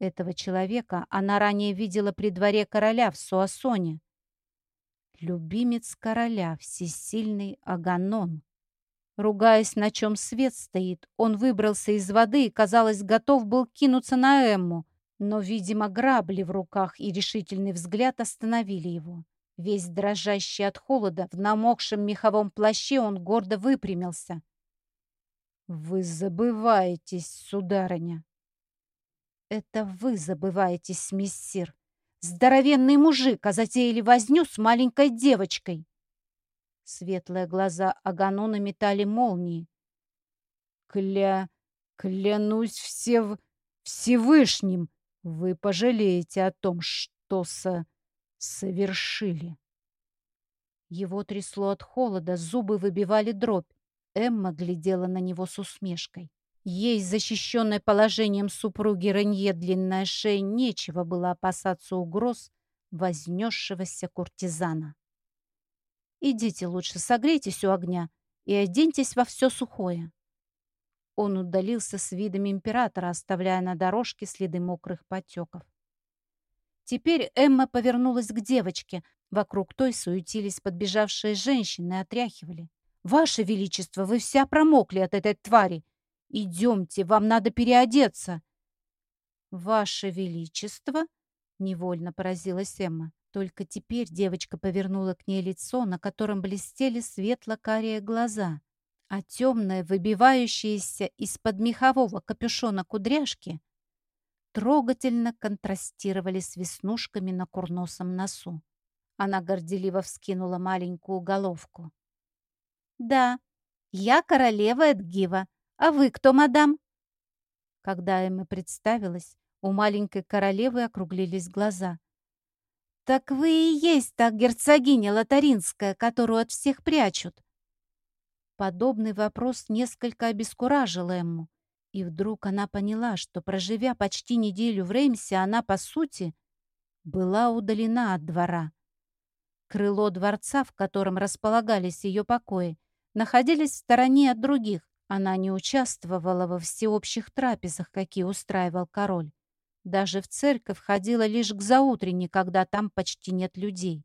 Этого человека она ранее видела при дворе короля в Суассоне. Любимец короля, всесильный Аганон. Ругаясь, на чем свет стоит, он выбрался из воды и, казалось, готов был кинуться на Эмму, но, видимо, грабли в руках и решительный взгляд остановили его. Весь дрожащий от холода, в намокшем меховом плаще он гордо выпрямился. «Вы забываетесь, сударыня!» «Это вы забываетесь, миссир! Здоровенный мужик, а затеяли возню с маленькой девочкой!» Светлые глаза Аганона метали молнии. «Кля... клянусь все... Всевышним, вы пожалеете о том, что со... совершили!» Его трясло от холода, зубы выбивали дробь. Эмма глядела на него с усмешкой. Ей, защищенной положением супруги Ренье длинная шея, нечего было опасаться угроз вознесшегося куртизана. «Идите лучше, согрейтесь у огня и оденьтесь во все сухое». Он удалился с видами императора, оставляя на дорожке следы мокрых потеков. Теперь Эмма повернулась к девочке. Вокруг той суетились подбежавшие женщины и отряхивали. «Ваше Величество, вы вся промокли от этой твари! Идемте, вам надо переодеться!» «Ваше Величество?» — невольно поразилась Эмма. Только теперь девочка повернула к ней лицо, на котором блестели светло-карие глаза, а темные, выбивающиеся из-под мехового капюшона кудряшки, трогательно контрастировали с веснушками на курносом носу. Она горделиво вскинула маленькую головку. «Да, я королева Эдгива. А вы кто, мадам?» Когда Эмма представилась, у маленькой королевы округлились глаза. «Так вы и есть та герцогиня Лотаринская, которую от всех прячут!» Подобный вопрос несколько обескуражил Эмму. И вдруг она поняла, что, проживя почти неделю в Реймсе, она, по сути, была удалена от двора. Крыло дворца, в котором располагались ее покои, находились в стороне от других. Она не участвовала во всеобщих трапезах, какие устраивал король. Даже в церковь ходила лишь к заутренне, когда там почти нет людей.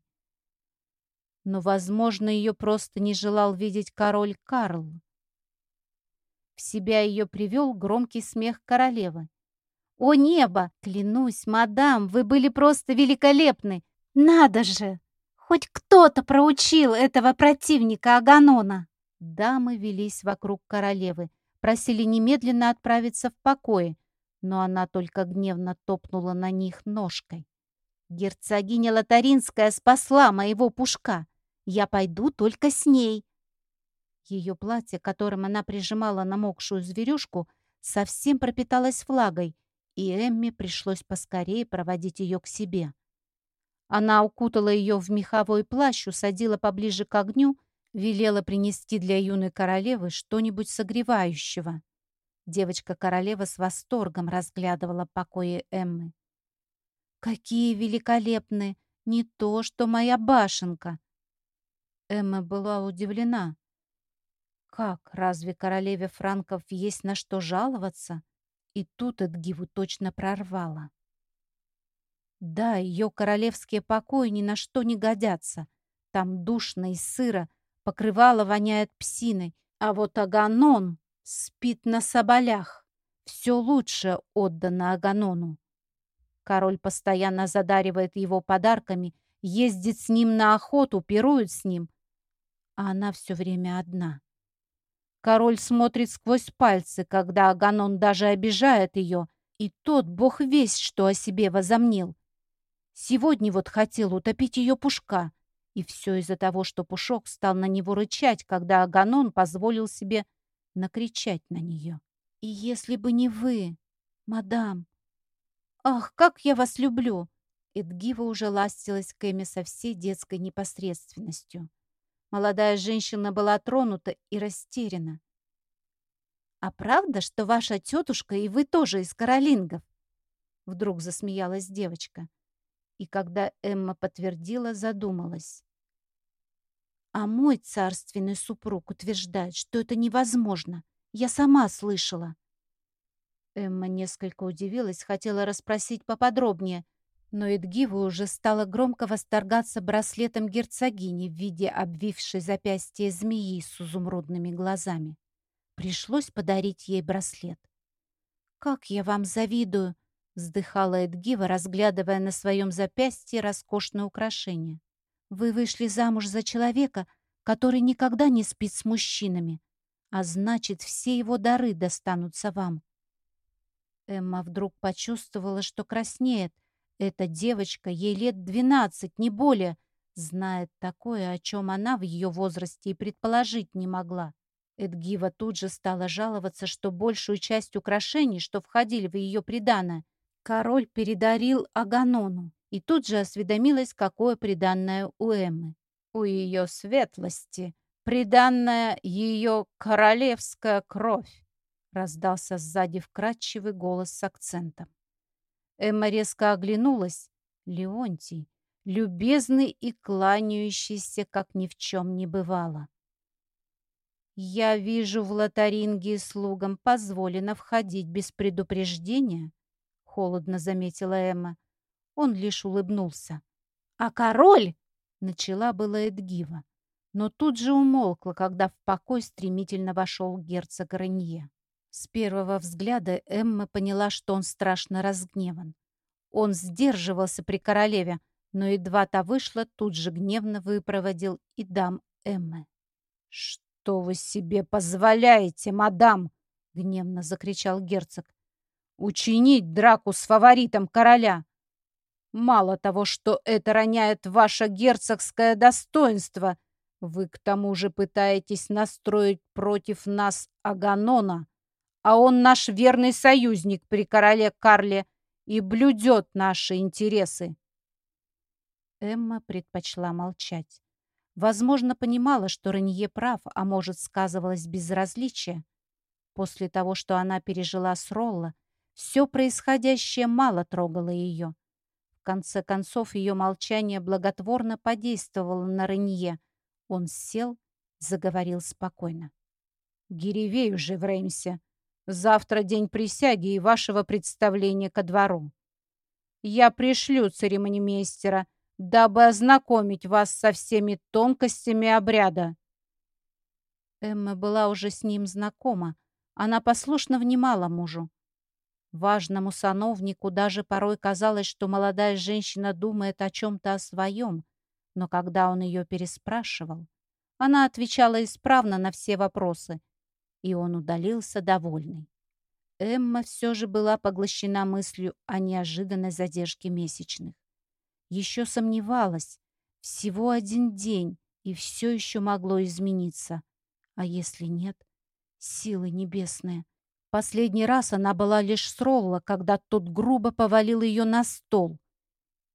Но, возможно, ее просто не желал видеть король Карл. В себя ее привел громкий смех королевы. «О небо! Клянусь, мадам, вы были просто великолепны! Надо же! Хоть кто-то проучил этого противника Аганона!» Дамы велись вокруг королевы, просили немедленно отправиться в покое, но она только гневно топнула на них ножкой. «Герцогиня Лотаринская спасла моего пушка. Я пойду только с ней». Ее платье, которым она прижимала намокшую зверюшку, совсем пропиталось влагой, и Эмме пришлось поскорее проводить ее к себе. Она укутала ее в меховой плащ, усадила поближе к огню велела принести для юной королевы что-нибудь согревающего. Девочка-королева с восторгом разглядывала покои Эммы. «Какие великолепные! Не то, что моя башенка!» Эмма была удивлена. «Как, разве королеве франков есть на что жаловаться?» И тут Эдгиву точно прорвала. Да, ее королевские покои ни на что не годятся. Там душно и сыро, Покрывало воняет псиной, а вот Аганон спит на соболях. Все лучше отдано Аганону. Король постоянно задаривает его подарками, ездит с ним на охоту, пирует с ним. А она все время одна. Король смотрит сквозь пальцы, когда Аганон даже обижает ее, и тот бог весь, что о себе возомнил. Сегодня вот хотел утопить ее пушка. И все из-за того, что Пушок стал на него рычать, когда Аганон позволил себе накричать на нее. «И если бы не вы, мадам! Ах, как я вас люблю!» Эдгива уже ластилась к Эме со всей детской непосредственностью. Молодая женщина была тронута и растеряна. «А правда, что ваша тетушка и вы тоже из Каролингов?» Вдруг засмеялась девочка. И когда Эмма подтвердила, задумалась. «А мой царственный супруг утверждает, что это невозможно. Я сама слышала». Эмма несколько удивилась, хотела расспросить поподробнее, но Эдгива уже стала громко восторгаться браслетом герцогини в виде обвившей запястье змеи с изумрудными глазами. Пришлось подарить ей браслет. «Как я вам завидую!» — вздыхала Эдгива, разглядывая на своем запястье роскошное украшение. «Вы вышли замуж за человека, который никогда не спит с мужчинами, а значит, все его дары достанутся вам». Эмма вдруг почувствовала, что краснеет. Эта девочка, ей лет двенадцать, не более, знает такое, о чем она в ее возрасте и предположить не могла. Эдгива тут же стала жаловаться, что большую часть украшений, что входили в ее приданое, король передарил Аганону, и тут же осведомилась, какое приданное у Эммы. У ее светлости приданная ее королевская кровь, раздался сзади вкрадчивый голос с акцентом. Эмма резко оглянулась. Леонтий, любезный и кланяющийся, как ни в чем не бывало. «Я вижу, в Лотаринге слугам позволено входить без предупреждения», — холодно заметила Эмма. Он лишь улыбнулся. «А король?» — начала была Эдгива, но тут же умолкла, когда в покой стремительно вошел герцог Ренье. С первого взгляда Эмма поняла, что он страшно разгневан. Он сдерживался при королеве, но едва та вышла, тут же гневно выпроводил и дам Эммы. «Что?» «Что вы себе позволяете, мадам?» — гневно закричал герцог. «Учинить драку с фаворитом короля! Мало того, что это роняет ваше герцогское достоинство, вы к тому же пытаетесь настроить против нас Аганона, а он наш верный союзник при короле Карле и блюдет наши интересы». Эмма предпочла молчать. Возможно, понимала, что Ренье прав, а может, сказывалось безразличие. После того, что она пережила с Ролла, все происходящее мало трогало ее. Конце концов, ее молчание благотворно подействовало на Ренье. Он сел, заговорил спокойно. «Гиревей уже в Реймсе. Завтра день присяги и вашего представления ко двору. Я пришлю церемонимейстера, дабы ознакомить вас со всеми тонкостями обряда». Эмма была уже с ним знакома. Она послушно внимала мужу. Важному сановнику даже порой казалось, что молодая женщина думает о чем-то о своем, но когда он ее переспрашивал, она отвечала исправно на все вопросы, и он удалился довольный. Эмма все же была поглощена мыслью о неожиданной задержке месячных. Еще сомневалась. Всего один день, и все еще могло измениться. А если нет? Силы небесные. Последний раз она была лишь с Ролла, когда тот грубо повалил ее на стол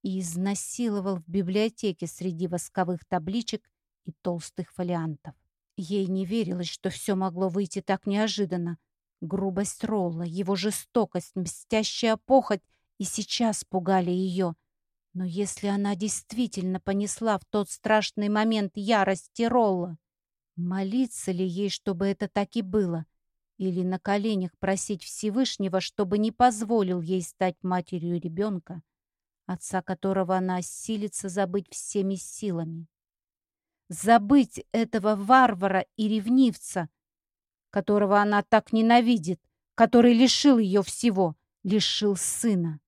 и изнасиловал в библиотеке среди восковых табличек и толстых фолиантов. Ей не верилось, что все могло выйти так неожиданно. Грубость Ролла, его жестокость, мстящая похоть и сейчас пугали ее. Но если она действительно понесла в тот страшный момент ярость Ролла, молиться ли ей, чтобы это так и было? Или на коленях просить Всевышнего, чтобы не позволил ей стать матерью ребенка, отца которого она осилится забыть всеми силами? Забыть этого варвара и ревнивца, которого она так ненавидит, который лишил ее всего, лишил сына.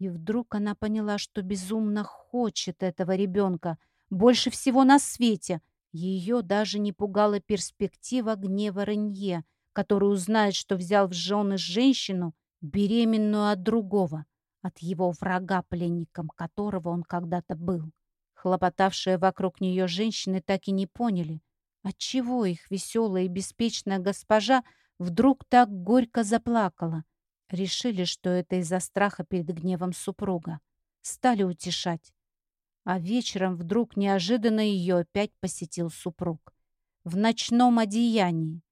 И вдруг она поняла, что безумно хочет этого ребенка, больше всего на свете. Ее даже не пугала перспектива гнева Ренье, который узнает, что взял в жены женщину, беременную от другого, от его врага, пленником которого он когда-то был. Хлопотавшие вокруг нее женщины так и не поняли, отчего их веселая и беспечная госпожа вдруг так горько заплакала. Решили, что это из-за страха перед гневом супруга. Стали утешать. А вечером вдруг неожиданно ее опять посетил супруг. В ночном одеянии.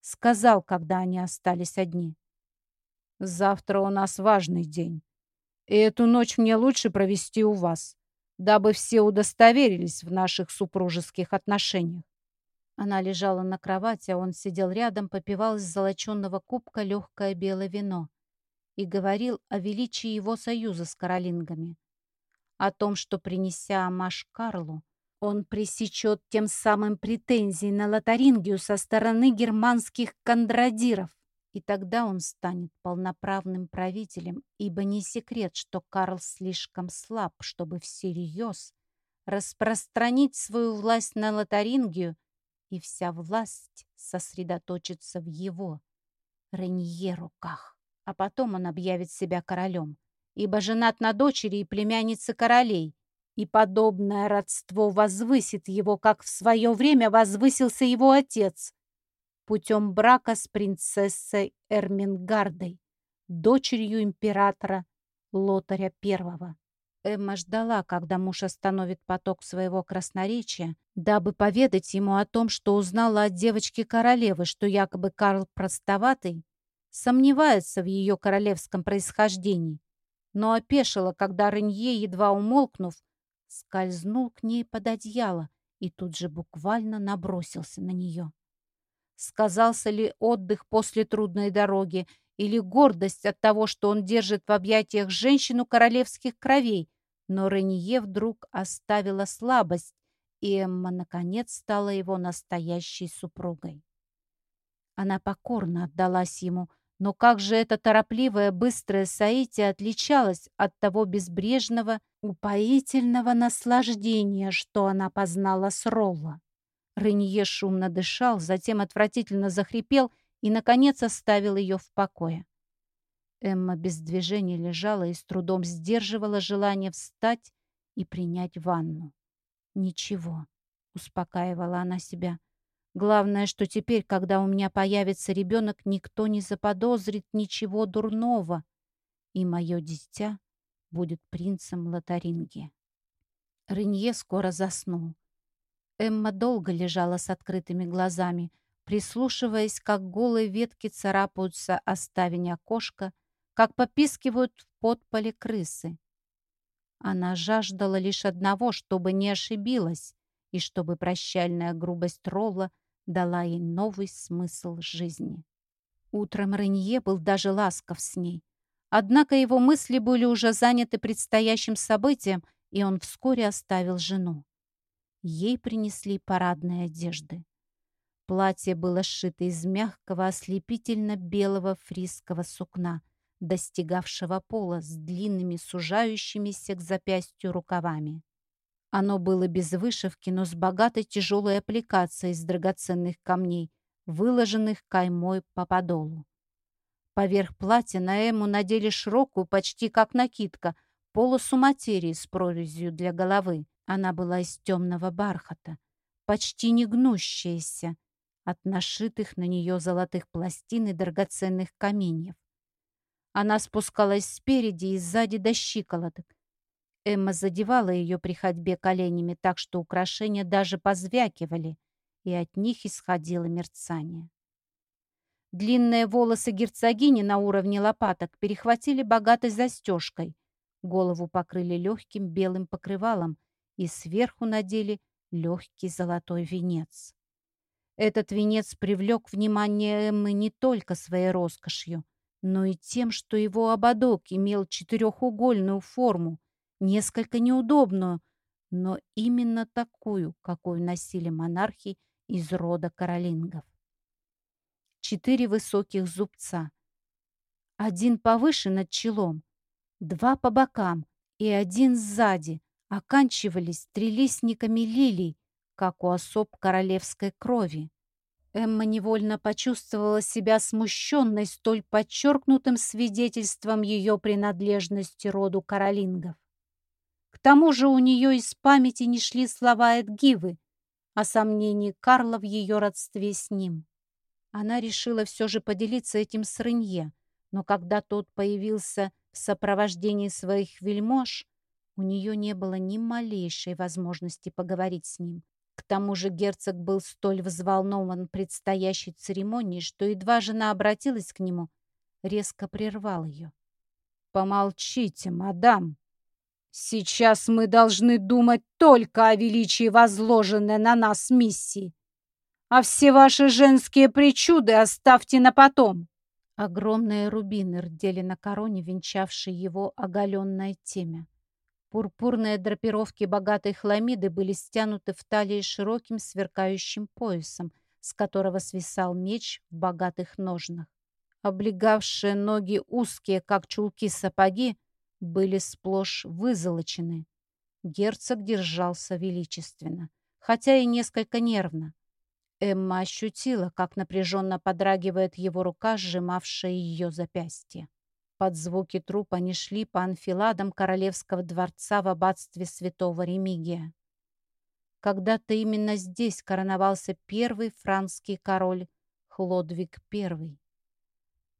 Сказал, когда они остались одни. «Завтра у нас важный день, и эту ночь мне лучше провести у вас, дабы все удостоверились в наших супружеских отношениях. Она лежала на кровати, а он сидел рядом, попивал из золоченного кубка легкое белое вино и говорил о величии его союза с каролингами. О том, что, принеся Маш Карлу, он пресечет тем самым претензии на Лотарингию со стороны германских кондрадиров. И тогда он станет полноправным правителем, ибо не секрет, что Карл слишком слаб, чтобы всерьез распространить свою власть на Лотарингию – и вся власть сосредоточится в его, Ренье, руках. А потом он объявит себя королем, ибо женат на дочери и племяннице королей, и подобное родство возвысит его, как в свое время возвысился его отец, путем брака с принцессой Эрмингардой, дочерью императора Лотаря I. Эмма ждала, когда муж остановит поток своего красноречия, дабы поведать ему о том, что узнала от девочки королевы, что якобы Карл простоватый, сомневается в ее королевском происхождении, но опешила, когда Ренье, едва умолкнув, скользнул к ней под одеяло и тут же буквально набросился на нее. Сказался ли отдых после трудной дороги или гордость от того, что он держит в объятиях женщину королевских кровей, но Ренье вдруг оставила слабость, и Эмма, наконец, стала его настоящей супругой. Она покорно отдалась ему, но как же это торопливое, быстрое соитие отличалось от того безбрежного, упоительного наслаждения, что она познала с Ролла. Ренье шумно дышал, затем отвратительно захрипел и, наконец, оставил ее в покое. Эмма без движения лежала и с трудом сдерживала желание встать и принять ванну. «Ничего», — успокаивала она себя. «Главное, что теперь, когда у меня появится ребенок, никто не заподозрит ничего дурного, и мое дитя будет принцем Лотаринги». Ренье скоро заснул. Эмма долго лежала с открытыми глазами, прислушиваясь, как голые ветки царапаются о ставень окошка, как попискивают в подполе крысы. Она жаждала лишь одного, чтобы не ошибилась, и чтобы прощальная грубость Ролла дала ей новый смысл жизни. Утром Ренье был даже ласков с ней. Однако его мысли были уже заняты предстоящим событием, и он вскоре оставил жену. Ей принесли парадные одежды. Платье было сшито из мягкого, ослепительно-белого фрисского сукна, достигавшего пола с длинными сужающимися к запястью рукавами. Оно было без вышивки, но с богатой тяжелой аппликацией из драгоценных камней, выложенных каймой по подолу. Поверх платья на Эму надели широкую, почти как накидка, полосу материи с прорезью для головы. Она была из темного бархата, почти не гнущаяся, от нашитых на нее золотых пластин и драгоценных каменьев. Она спускалась спереди и сзади до щиколоток. Эмма задевала ее при ходьбе коленями так, что украшения даже позвякивали, и от них исходило мерцание. Длинные волосы герцогини на уровне лопаток перехватили богатой застежкой, голову покрыли легким белым покрывалом и сверху надели легкий золотой венец. Этот венец привлек внимание Эммы не только своей роскошью, но и тем, что его ободок имел четырехугольную форму, несколько неудобную, но именно такую, какую носили монархи из рода каролингов. Четыре высоких зубца. Один повыше над челом, два по бокам и один сзади оканчивались трилистниками лилий, как у особ королевской крови. Эмма невольно почувствовала себя смущенной столь подчеркнутым свидетельством ее принадлежности роду каролингов. К тому же у нее из памяти не шли слова Эдгивы о сомнении Карла в ее родстве с ним. Она решила все же поделиться этим с Рынье, но когда тот появился в сопровождении своих вельмож, у нее не было ни малейшей возможности поговорить с ним. К тому же герцог был столь взволнован предстоящей церемонией, что едва жена обратилась к нему, резко прервал ее. «Помолчите, мадам. Сейчас мы должны думать только о величии возложенной на нас миссии, а все ваши женские причуды оставьте на потом». Огромные рубины рдели на короне, венчавшей его оголенное темя. Пурпурные драпировки богатой хламиды были стянуты в талии широким сверкающим поясом, с которого свисал меч в богатых ножнах. Облегавшие ноги узкие, как чулки сапоги, были сплошь вызолочены. Герцог держался величественно, хотя и несколько нервно. Эмма ощутила, как напряженно подрагивает его рука, сжимавшая ее запястье. Под звуки труп они шли по анфиладам королевского дворца в аббатстве святого Ремигия. Когда-то именно здесь короновался первый франкский король Хлодвиг I.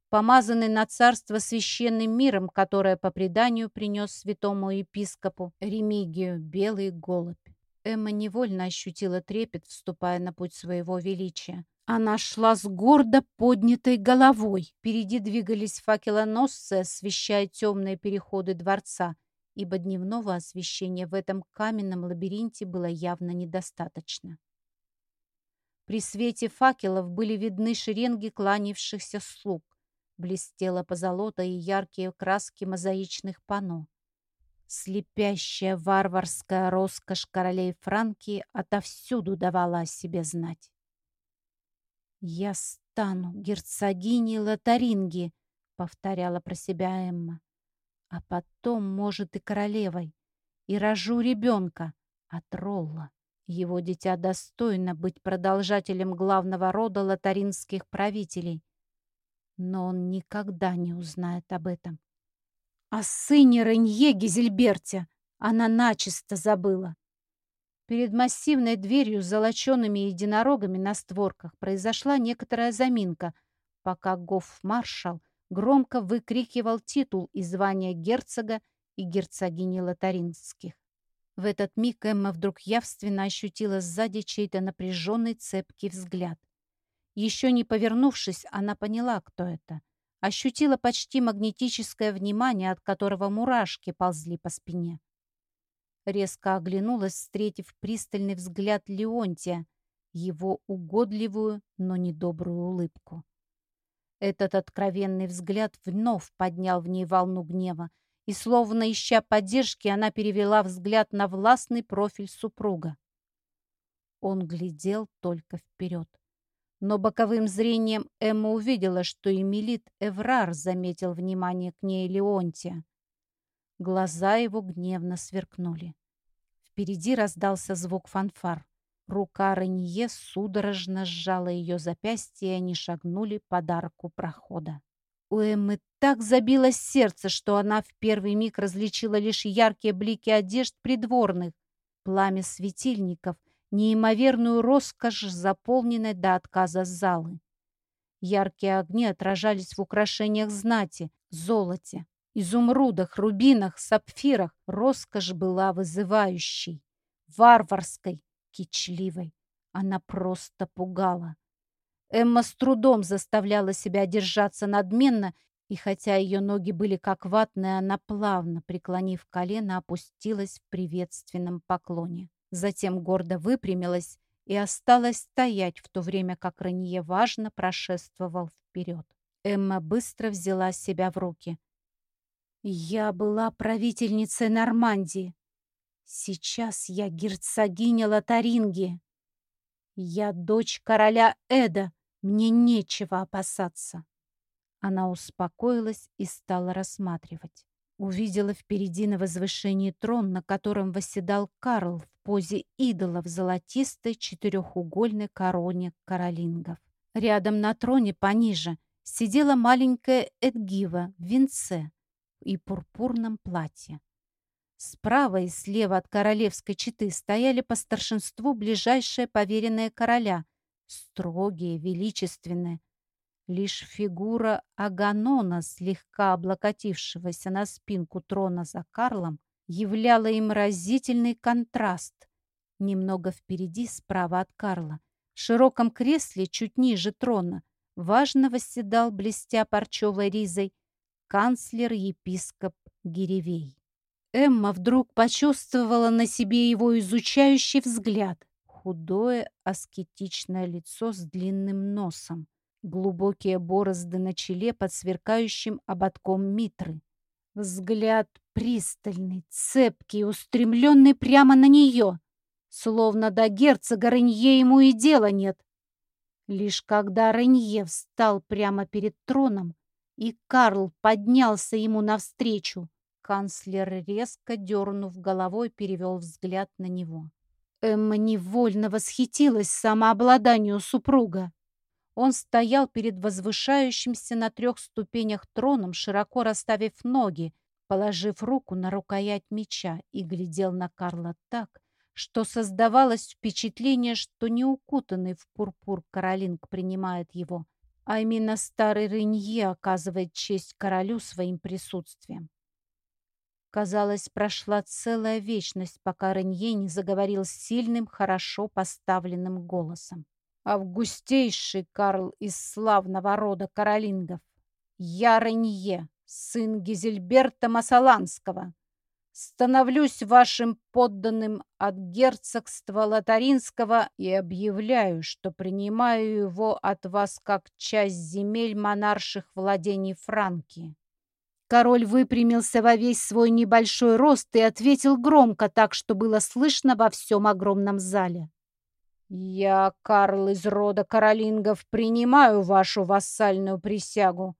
Помазанный на царство священным миром, которое по преданию принес святому епископу Ремигию белый голубь. Эмма невольно ощутила трепет, вступая на путь своего величия. Она шла с гордо поднятой головой. Впереди двигались факелоносцы, освещая темные переходы дворца, ибо дневного освещения в этом каменном лабиринте было явно недостаточно. При свете факелов были видны шеренги кланявшихся слуг. Блестела позолота и яркие краски мозаичных панно. Слепящая варварская роскошь королей Франки отовсюду давала о себе знать. «Я стану герцогиней Лотаринги», — повторяла про себя Эмма. «А потом, может, и королевой. И рожу ребенка от Ролла. Его дитя достойно быть продолжателем главного рода лотаринских правителей. Но он никогда не узнает об этом. О сыне Ренье Гизельберте она начисто забыла. Перед массивной дверью с золочеными единорогами на створках произошла некоторая заминка, пока гоф-маршал громко выкрикивал титул и звание герцога и герцогини Лотаринских. В этот миг Эмма вдруг явственно ощутила сзади чей-то напряженный цепкий взгляд. Еще не повернувшись, она поняла, кто это. Ощутила почти магнетическое внимание, от которого мурашки ползли по спине. Резко оглянулась, встретив пристальный взгляд Леонтия, его угодливую, но недобрую улыбку. Этот откровенный взгляд вновь поднял в ней волну гнева, и, словно ища поддержки, она перевела взгляд на властный профиль супруга. Он глядел только вперед. Но боковым зрением Эмма увидела, что Эмилит Эврар заметил внимание к ней Леонтия. Глаза его гневно сверкнули. Впереди раздался звук фанфар. Рука Ренье судорожно сжала ее запястье, и они шагнули под арку прохода. У Эммы так забилось сердце, что она в первый миг различила лишь яркие блики одежд придворных, пламя светильников, неимоверную роскошь, заполненной до отказа залы. Яркие огни отражались в украшениях знати, золоте, изумрудах, рубинах, сапфирах. Роскошь была вызывающей, варварской, кичливой. Она просто пугала. Эмма с трудом заставляла себя держаться надменно, и хотя ее ноги были как ватные, она плавно, преклонив колено, опустилась в приветственном поклоне. Затем гордо выпрямилась и осталась стоять, в то время как Ранье важно прошествовал вперед. Эмма быстро взяла себя в руки. Я была правительницей Нормандии. Сейчас я герцогиня Лотаринги. Я дочь короля Эда. Мне нечего опасаться. Она успокоилась и стала рассматривать. Увидела впереди на возвышении трон, на котором восседал Карл в позе идола в золотистой четырехугольной короне каролингов. Рядом на троне пониже сидела маленькая Эдгива в венце, и пурпурном платье. Справа и слева от королевской четы стояли по старшинству ближайшие поверенные короля, строгие, величественные. Лишь фигура Аганона, слегка облокотившегося на спинку трона за Карлом, являла им разительный контраст. Немного впереди, справа от Карла, в широком кресле, чуть ниже трона, важно восседал, блестя парчевой ризой, канцлер-епископ Гиревей. Эмма вдруг почувствовала на себе его изучающий взгляд. Худое, аскетичное лицо с длинным носом, глубокие борозды на челе под сверкающим ободком митры. Взгляд пристальный, цепкий, устремленный прямо на нее, словно до герцога Ренье ему и дела нет. Лишь когда Ренье встал прямо перед троном, и Карл поднялся ему навстречу. Канцлер, резко дернув головой, перевел взгляд на него. Эмма невольно восхитилась самообладанию супруга. Он стоял перед возвышающимся на трех ступенях троном, широко расставив ноги, положив руку на рукоять меча и глядел на Карла так, что создавалось впечатление, что не укутанный в пурпур Каролинг принимает его, а именно старый Ренье оказывает честь королю своим присутствием. Казалось, прошла целая вечность, пока Ренье не заговорил сильным, хорошо поставленным голосом. «Августейший Карл из славного рода Каролингов, я Ренье, сын Гизельберта Масаланского, становлюсь вашим подданным от герцогства Лотаринского и объявляю, что принимаю его от вас как часть земель монарших владений Франки». Король выпрямился во весь свой небольшой рост и ответил громко, так что было слышно во всем огромном зале. «Я, Карл из рода Каролингов, принимаю вашу вассальную присягу.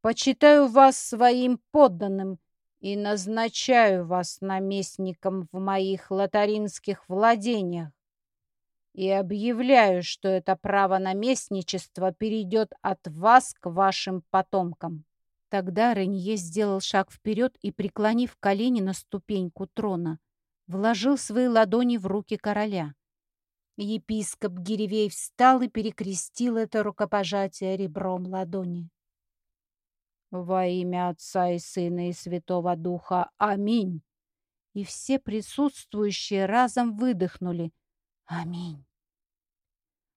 Почитаю вас своим подданным и назначаю вас наместником в моих лотаринских владениях. И объявляю, что это право наместничества перейдет от вас к вашим потомкам. Тогда Ренье сделал шаг вперед и, преклонив колени на ступеньку трона, вложил свои ладони в руки короля. Епископ Гиревей встал и перекрестил это рукопожатие ребром ладони. Во имя Отца и Сына и Святого Духа. Аминь. И все присутствующие разом выдохнули. Аминь.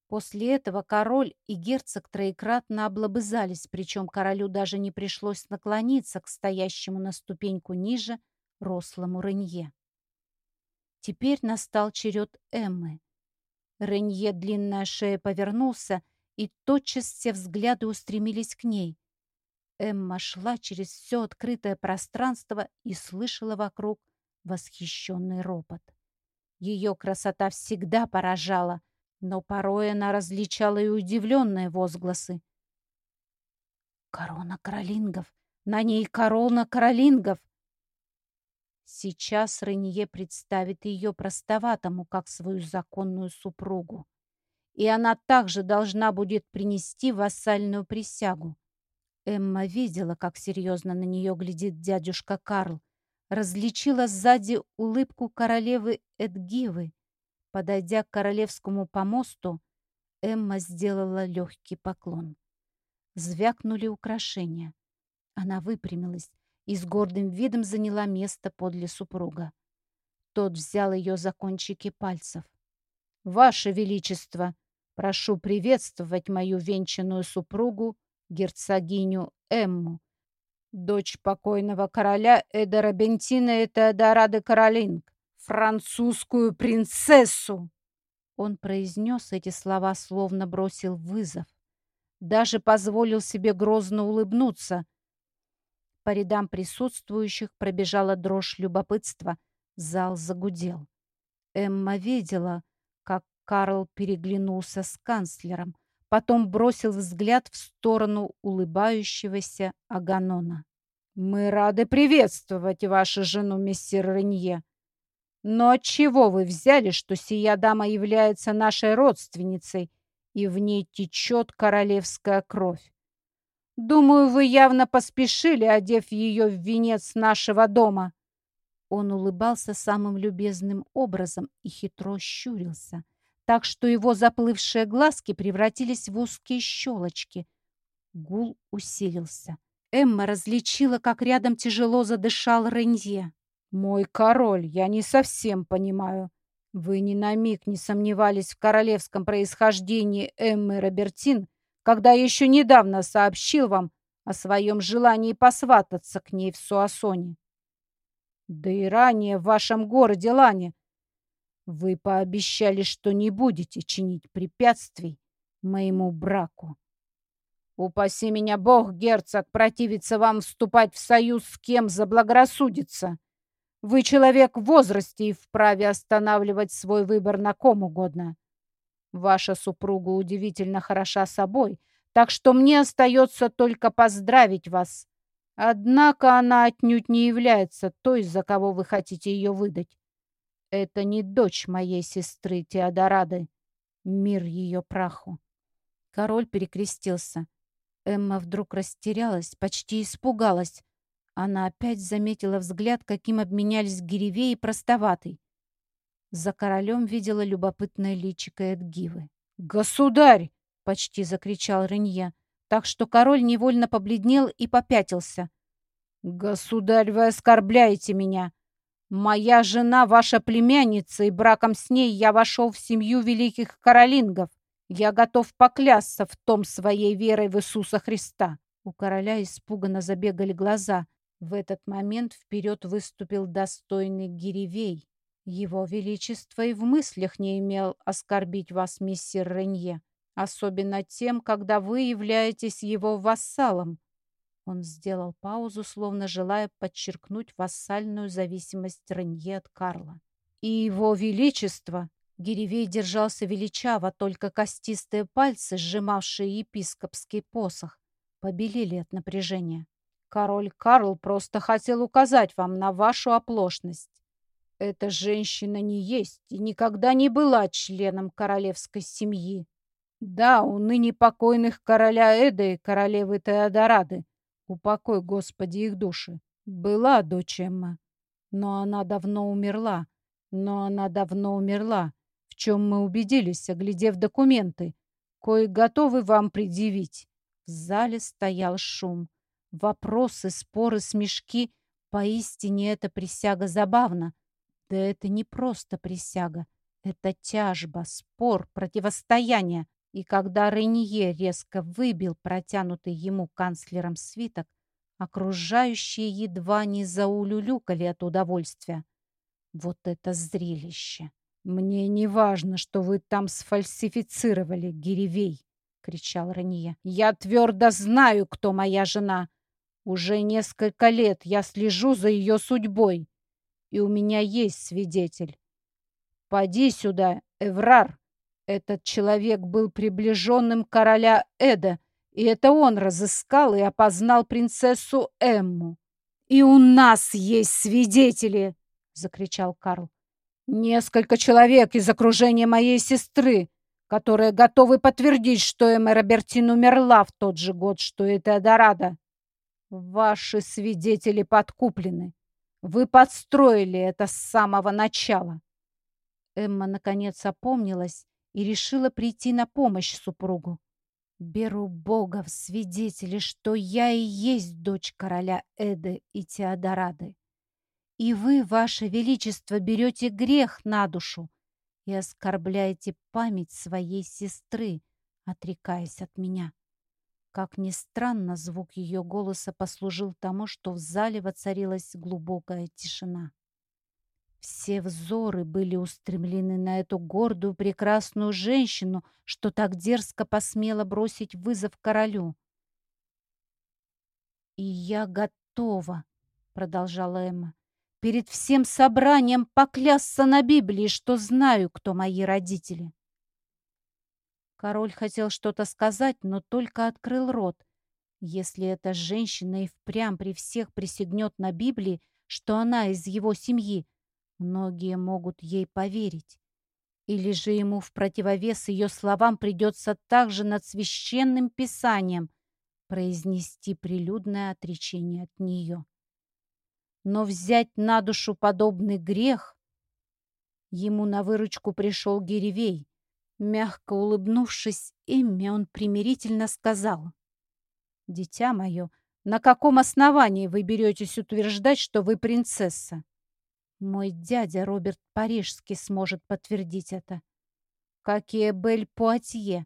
После этого король и герцог троекратно облобызались, причем королю даже не пришлось наклониться к стоящему на ступеньку ниже рослому Ренье. Теперь настал черед Эммы. Ренье длинная шея повернулся, и тотчас все взгляды устремились к ней. Эмма шла через все открытое пространство и слышала вокруг восхищенный ропот. Ее красота всегда поражала, но порой она различала и удивленные возгласы. «Корона Каролингов! На ней корона Каролингов!» Сейчас Ренье представит ее простоватому, как свою законную супругу. И она также должна будет принести вассальную присягу. Эмма видела, как серьезно на нее глядит дядюшка Карл, различила сзади улыбку королевы Эдгивы. Подойдя к королевскому помосту, Эмма сделала легкий поклон. Звякнули украшения. Она выпрямилась и с гордым видом заняла место подле супруга. Тот взял ее за кончики пальцев. «Ваше Величество, прошу приветствовать мою венчанную супругу герцогиню Эмму, дочь покойного короля Эдера Бентина и Теодора де Каролинг, французскую принцессу!» Он произнес эти слова, словно бросил вызов. Даже позволил себе грозно улыбнуться. По рядам присутствующих пробежала дрожь любопытства. Зал загудел. Эмма видела, как Карл переглянулся с канцлером потом бросил взгляд в сторону улыбающегося Аганона. «Мы рады приветствовать вашу жену, мессир Ренье. Но отчего вы взяли, что сия дама является нашей родственницей, и в ней течет королевская кровь? Думаю, вы явно поспешили, одев ее в венец нашего дома». Он улыбался самым любезным образом и хитро щурился, так что его заплывшие глазки превратились в узкие щелочки. Гул усилился. Эмма различила, как рядом тяжело задышал Ренье. «Мой король, я не совсем понимаю. Вы ни на миг не сомневались в королевском происхождении Эммы Робертин, когда еще недавно сообщил вам о своем желании посвататься к ней в Суассоне. Да и ранее в вашем городе Лане вы пообещали, что не будете чинить препятствий моему браку. Упаси меня Бог, герцог, противиться вам вступать в союз с кем заблагорассудится. Вы человек в возрасте и вправе останавливать свой выбор на ком угодно. Ваша супруга удивительно хороша собой, так что мне остается только поздравить вас. Однако она отнюдь не является той, за кого вы хотите ее выдать. Это не дочь моей сестры Теодорады. Мир ее праху. Король перекрестился. Эмма вдруг растерялась, почти испугалась. Она опять заметила взгляд, каким обменялись Гиревей и Простоватый. За королем видела любопытное личико Эдгивы. «Государь!» — почти закричал Ренье, так что король невольно побледнел и попятился. «Государь, вы оскорбляете меня! Моя жена ваша племянница, и браком с ней я вошел в семью великих королингов. Я готов поклясться в том своей верой в Иисуса Христа. У короля испуганно забегали глаза. В этот момент вперед выступил достойный Гиревей. Его Величество и в мыслях не имел оскорбить вас, миссир Ренье, особенно тем, когда вы являетесь его вассалом. Он сделал паузу, словно желая подчеркнуть вассальную зависимость Ренье от Карла. И его Величество Гиревей держался величаво, только костистые пальцы, сжимавшие епископский посох, побелели от напряжения. Король Карл просто хотел указать вам на вашу оплошность. Эта женщина не есть и никогда не была членом королевской семьи. Да, у ныне покойных короля Эда и королевы Теодорады, упокой, Господи, их души, была дочь Эмма. Но она давно умерла, но она давно умерла, в чем мы убедились, оглядев документы, кои готовы вам предъявить. В зале стоял шум. Вопросы, споры, смешки. Поистине эта присяга забавна. Да это не просто присяга. Это тяжба, спор, противостояние. И когда Ренье резко выбил протянутый ему канцлером свиток, окружающие едва не заулюлюкали от удовольствия. Вот это зрелище! «Мне не важно, что вы там сфальсифицировали, Гиревей!» — кричал Ранье. «Я твердо знаю, кто моя жена. Уже несколько лет я слежу за ее судьбой, и у меня есть свидетель. Поди сюда, Эврар!» Этот человек был приближенным короля Эда, и это он разыскал и опознал принцессу Эмму. «И у нас есть свидетели!» — закричал Карл. Несколько человек из окружения моей сестры, которые готовы подтвердить, что Эмма Робертин умерла в тот же год, что и Теодорада. Ваши свидетели подкуплены. Вы подстроили это с самого начала. Эмма, наконец, опомнилась и решила прийти на помощь супругу. Беру Бога в свидетели, что я и есть дочь короля Эды и Теодорады. И вы, ваше величество, берете грех на душу и оскорбляете память своей сестры, отрекаясь от меня. Как ни странно, звук ее голоса послужил тому, что в зале воцарилась глубокая тишина. Все взоры были устремлены на эту гордую, прекрасную женщину, что так дерзко посмела бросить вызов королю. «И я готова», — продолжала Эмма, перед всем собранием поклясться на Библии, что знаю, кто мои родители. Король хотел что-то сказать, но только открыл рот. Если эта женщина и впрямь при всех присягнет на Библии, что она из его семьи, многие могут ей поверить. Или же ему в противовес ее словам придется также над священным писанием произнести прилюдное отречение от нее. Но взять на душу подобный грех... Ему на выручку пришел Гиревей. Мягко улыбнувшись Эмме, он примирительно сказал. «Дитя мое, на каком основании вы беретесь утверждать, что вы принцесса? Мой дядя Роберт Парижский сможет подтвердить это. Как и Эбель Пуатье,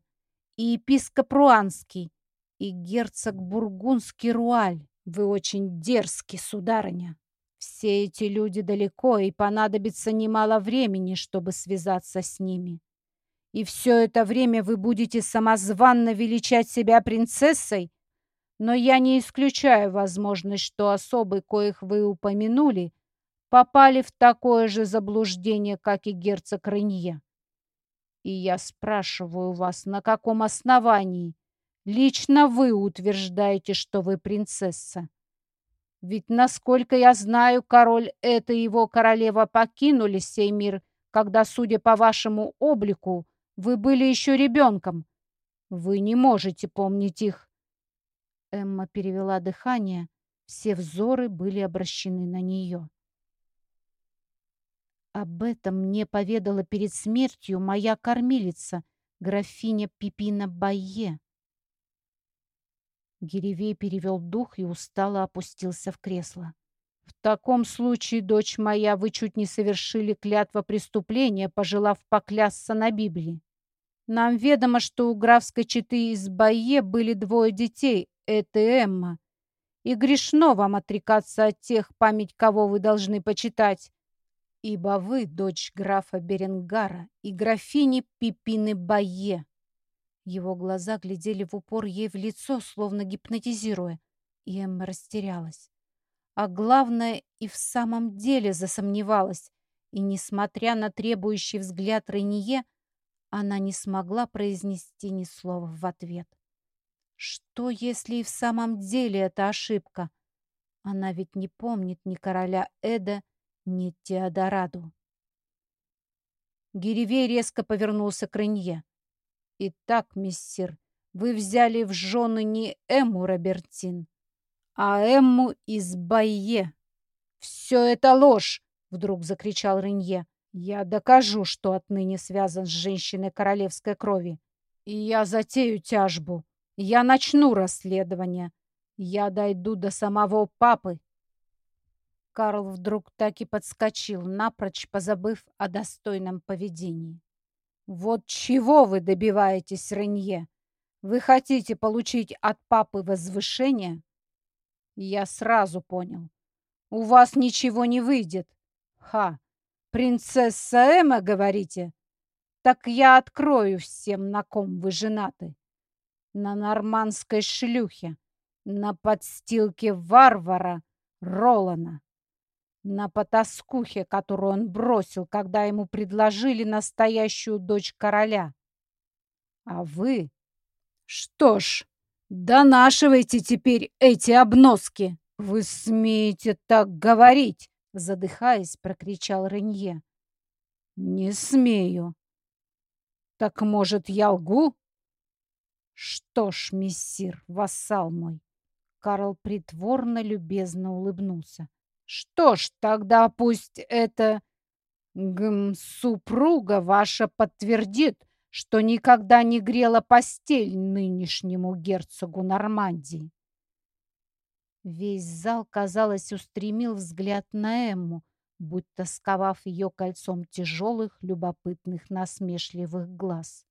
и епископ Руанский, и герцог Бургундский Руаль. Вы очень дерзки, сударыня. Все эти люди далеко, и понадобится немало времени, чтобы связаться с ними. И все это время вы будете самозванно величать себя принцессой? Но я не исключаю возможность, что особы, коих вы упомянули, попали в такое же заблуждение, как и герцог Ренье. И я спрашиваю вас, на каком основании лично вы утверждаете, что вы принцесса? Ведь, насколько я знаю, король это его королева покинули сей мир, когда, судя по вашему облику, вы были еще ребенком. Вы не можете помнить их. Эмма перевела дыхание. Все взоры были обращены на нее. Об этом мне поведала перед смертью моя кормилица, графиня Пипина Байе. Гиревей перевел дух и устало опустился в кресло. «В таком случае, дочь моя, вы чуть не совершили клятва преступления, пожелав поклясться на Библии. Нам ведомо, что у графской четы из Байе были двое детей, это Эмма. И грешно вам отрекаться от тех, память кого вы должны почитать, ибо вы дочь графа Беренгара и графини Пипины Байе. Его глаза глядели в упор ей в лицо, словно гипнотизируя, и Эмма растерялась. А главное, и в самом деле засомневалась, и, несмотря на требующий взгляд Рейние, она не смогла произнести ни слова в ответ. Что, если и в самом деле это ошибка? Она ведь не помнит ни короля Эда, ни Теодораду. Гиревей резко повернулся к Ренье. «Итак, миссир, вы взяли в жены не Эму Робертин, а Эмму из Байе». «Все это ложь!» — вдруг закричал Ренье. «Я докажу, что отныне связан с женщиной королевской крови. И я затею тяжбу. Я начну расследование. Я дойду до самого папы». Карл вдруг так и подскочил, напрочь позабыв о достойном поведении. «Вот чего вы добиваетесь, Ренье? Вы хотите получить от папы возвышение?» Я сразу понял. «У вас ничего не выйдет. Ха! Принцесса Эмма, говорите? Так я открою всем, на ком вы женаты. На нормандской шлюхе, на подстилке варвара Ролана на потаскухе, которую он бросил, когда ему предложили настоящую дочь короля. А вы? Что ж, донашивайте теперь эти обноски. Вы смеете так говорить? Задыхаясь, прокричал Ренье. Не смею. Так, может, я лгу? Что ж, мессир, вассал мой. Карл притворно любезно улыбнулся. Что ж, тогда пусть это гм, супруга ваша подтвердит, что никогда не грела постель нынешнему герцогу Нормандии. Весь зал, казалось, устремил взгляд на Эмму, будто сковав ее кольцом тяжелых, любопытных, насмешливых глаз.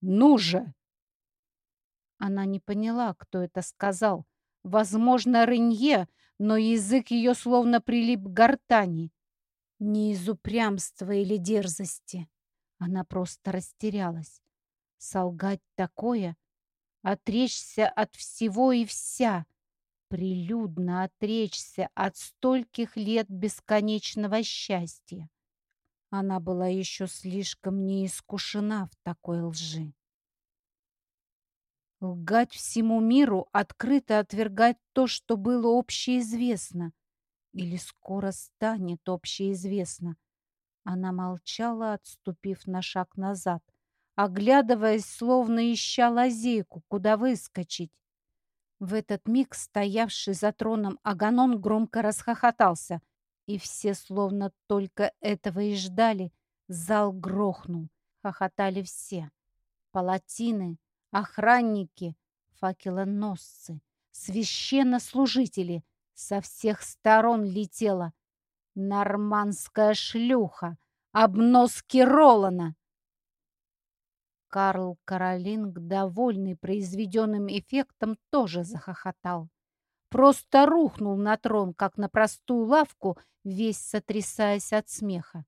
«Ну же!» Она не поняла, кто это сказал. Возможно, Ренье, но язык ее словно прилип к гортани. Не из упрямства или дерзости. Она просто растерялась. Солгать такое? Отречься от всего и вся? Прилюдно отречься от стольких лет бесконечного счастья? Она была еще слишком неискушена в такой лжи. Лгать всему миру, открыто отвергать то, что было общеизвестно. Или скоро станет общеизвестно. Она молчала, отступив на шаг назад, оглядываясь, словно ища лазейку, куда выскочить. В этот миг стоявший за троном Аганон громко расхохотался, и все словно только этого и ждали. Зал грохнул, хохотали все. Палатины, охранники, факелоносцы, священнослужители. Со всех сторон летела нормандская шлюха, обноски Ролана. Карл Каролинг, довольный произведенным эффектом, тоже захохотал. Просто рухнул на трон, как на простую лавку, весь сотрясаясь от смеха.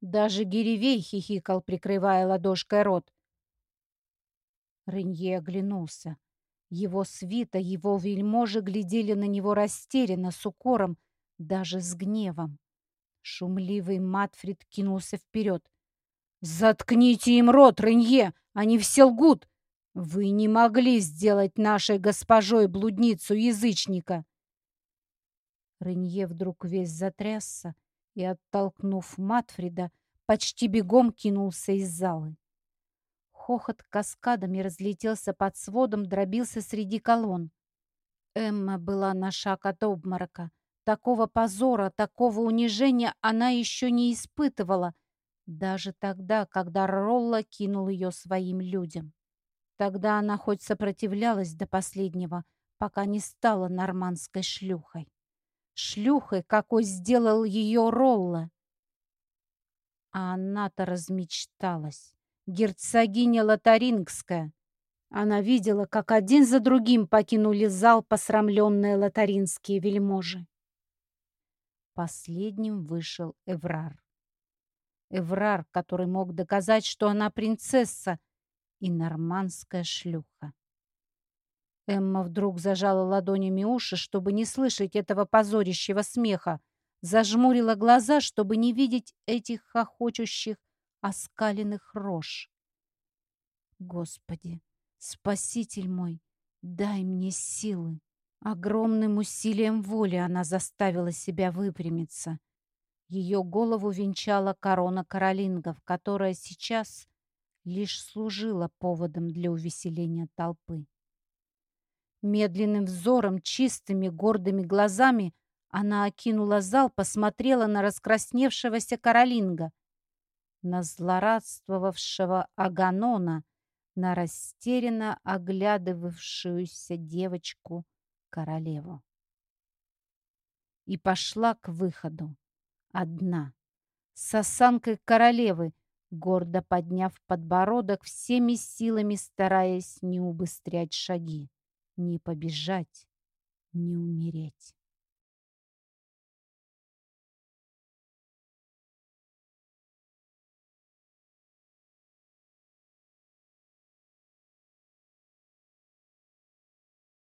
Даже Гиревей хихикал, прикрывая ладошкой рот. Ренье оглянулся. Его свита, его вельможи глядели на него растерянно, с укором, даже с гневом. Шумливый Матфрид кинулся вперед. «Заткните им рот, Ренье! Они все лгут! Вы не могли сделать нашей госпожой блудницу язычника!» Ренье вдруг весь затрясся и, оттолкнув Матфрида, почти бегом кинулся из залы. Хохот каскадами разлетелся под сводом, дробился среди колонн. Эмма была на шаг от обморока. Такого позора, такого унижения она еще не испытывала, даже тогда, когда Ролла кинул ее своим людям. Тогда она хоть сопротивлялась до последнего, пока не стала нормандской шлюхой. Шлюхой, какой сделал ее Ролла. А она-то размечталась. Герцогиня Лотарингская. Она видела, как один за другим покинули зал посрамленные лотаринские вельможи. Последним вышел Эврар. Эврар, который мог доказать, что она принцесса и нормандская шлюха. Эмма вдруг зажала ладонями уши, чтобы не слышать этого позорящего смеха, зажмурила глаза, чтобы не видеть этих хохочущих, оскаленных рож. Господи, Спаситель мой, дай мне силы. Огромным усилием воли она заставила себя выпрямиться. Ее голову венчала корона каролингов, которая сейчас лишь служила поводом для увеселения толпы. Медленным взором, чистыми, гордыми глазами она окинула зал, посмотрела на раскрасневшегося каролинга, на злорадствовавшего Аганона, на растерянно оглядывавшуюся девочку-королеву. И пошла к выходу одна, с осанкой королевы, гордо подняв подбородок, всеми силами стараясь не убыстрять шаги, не побежать, не умереть.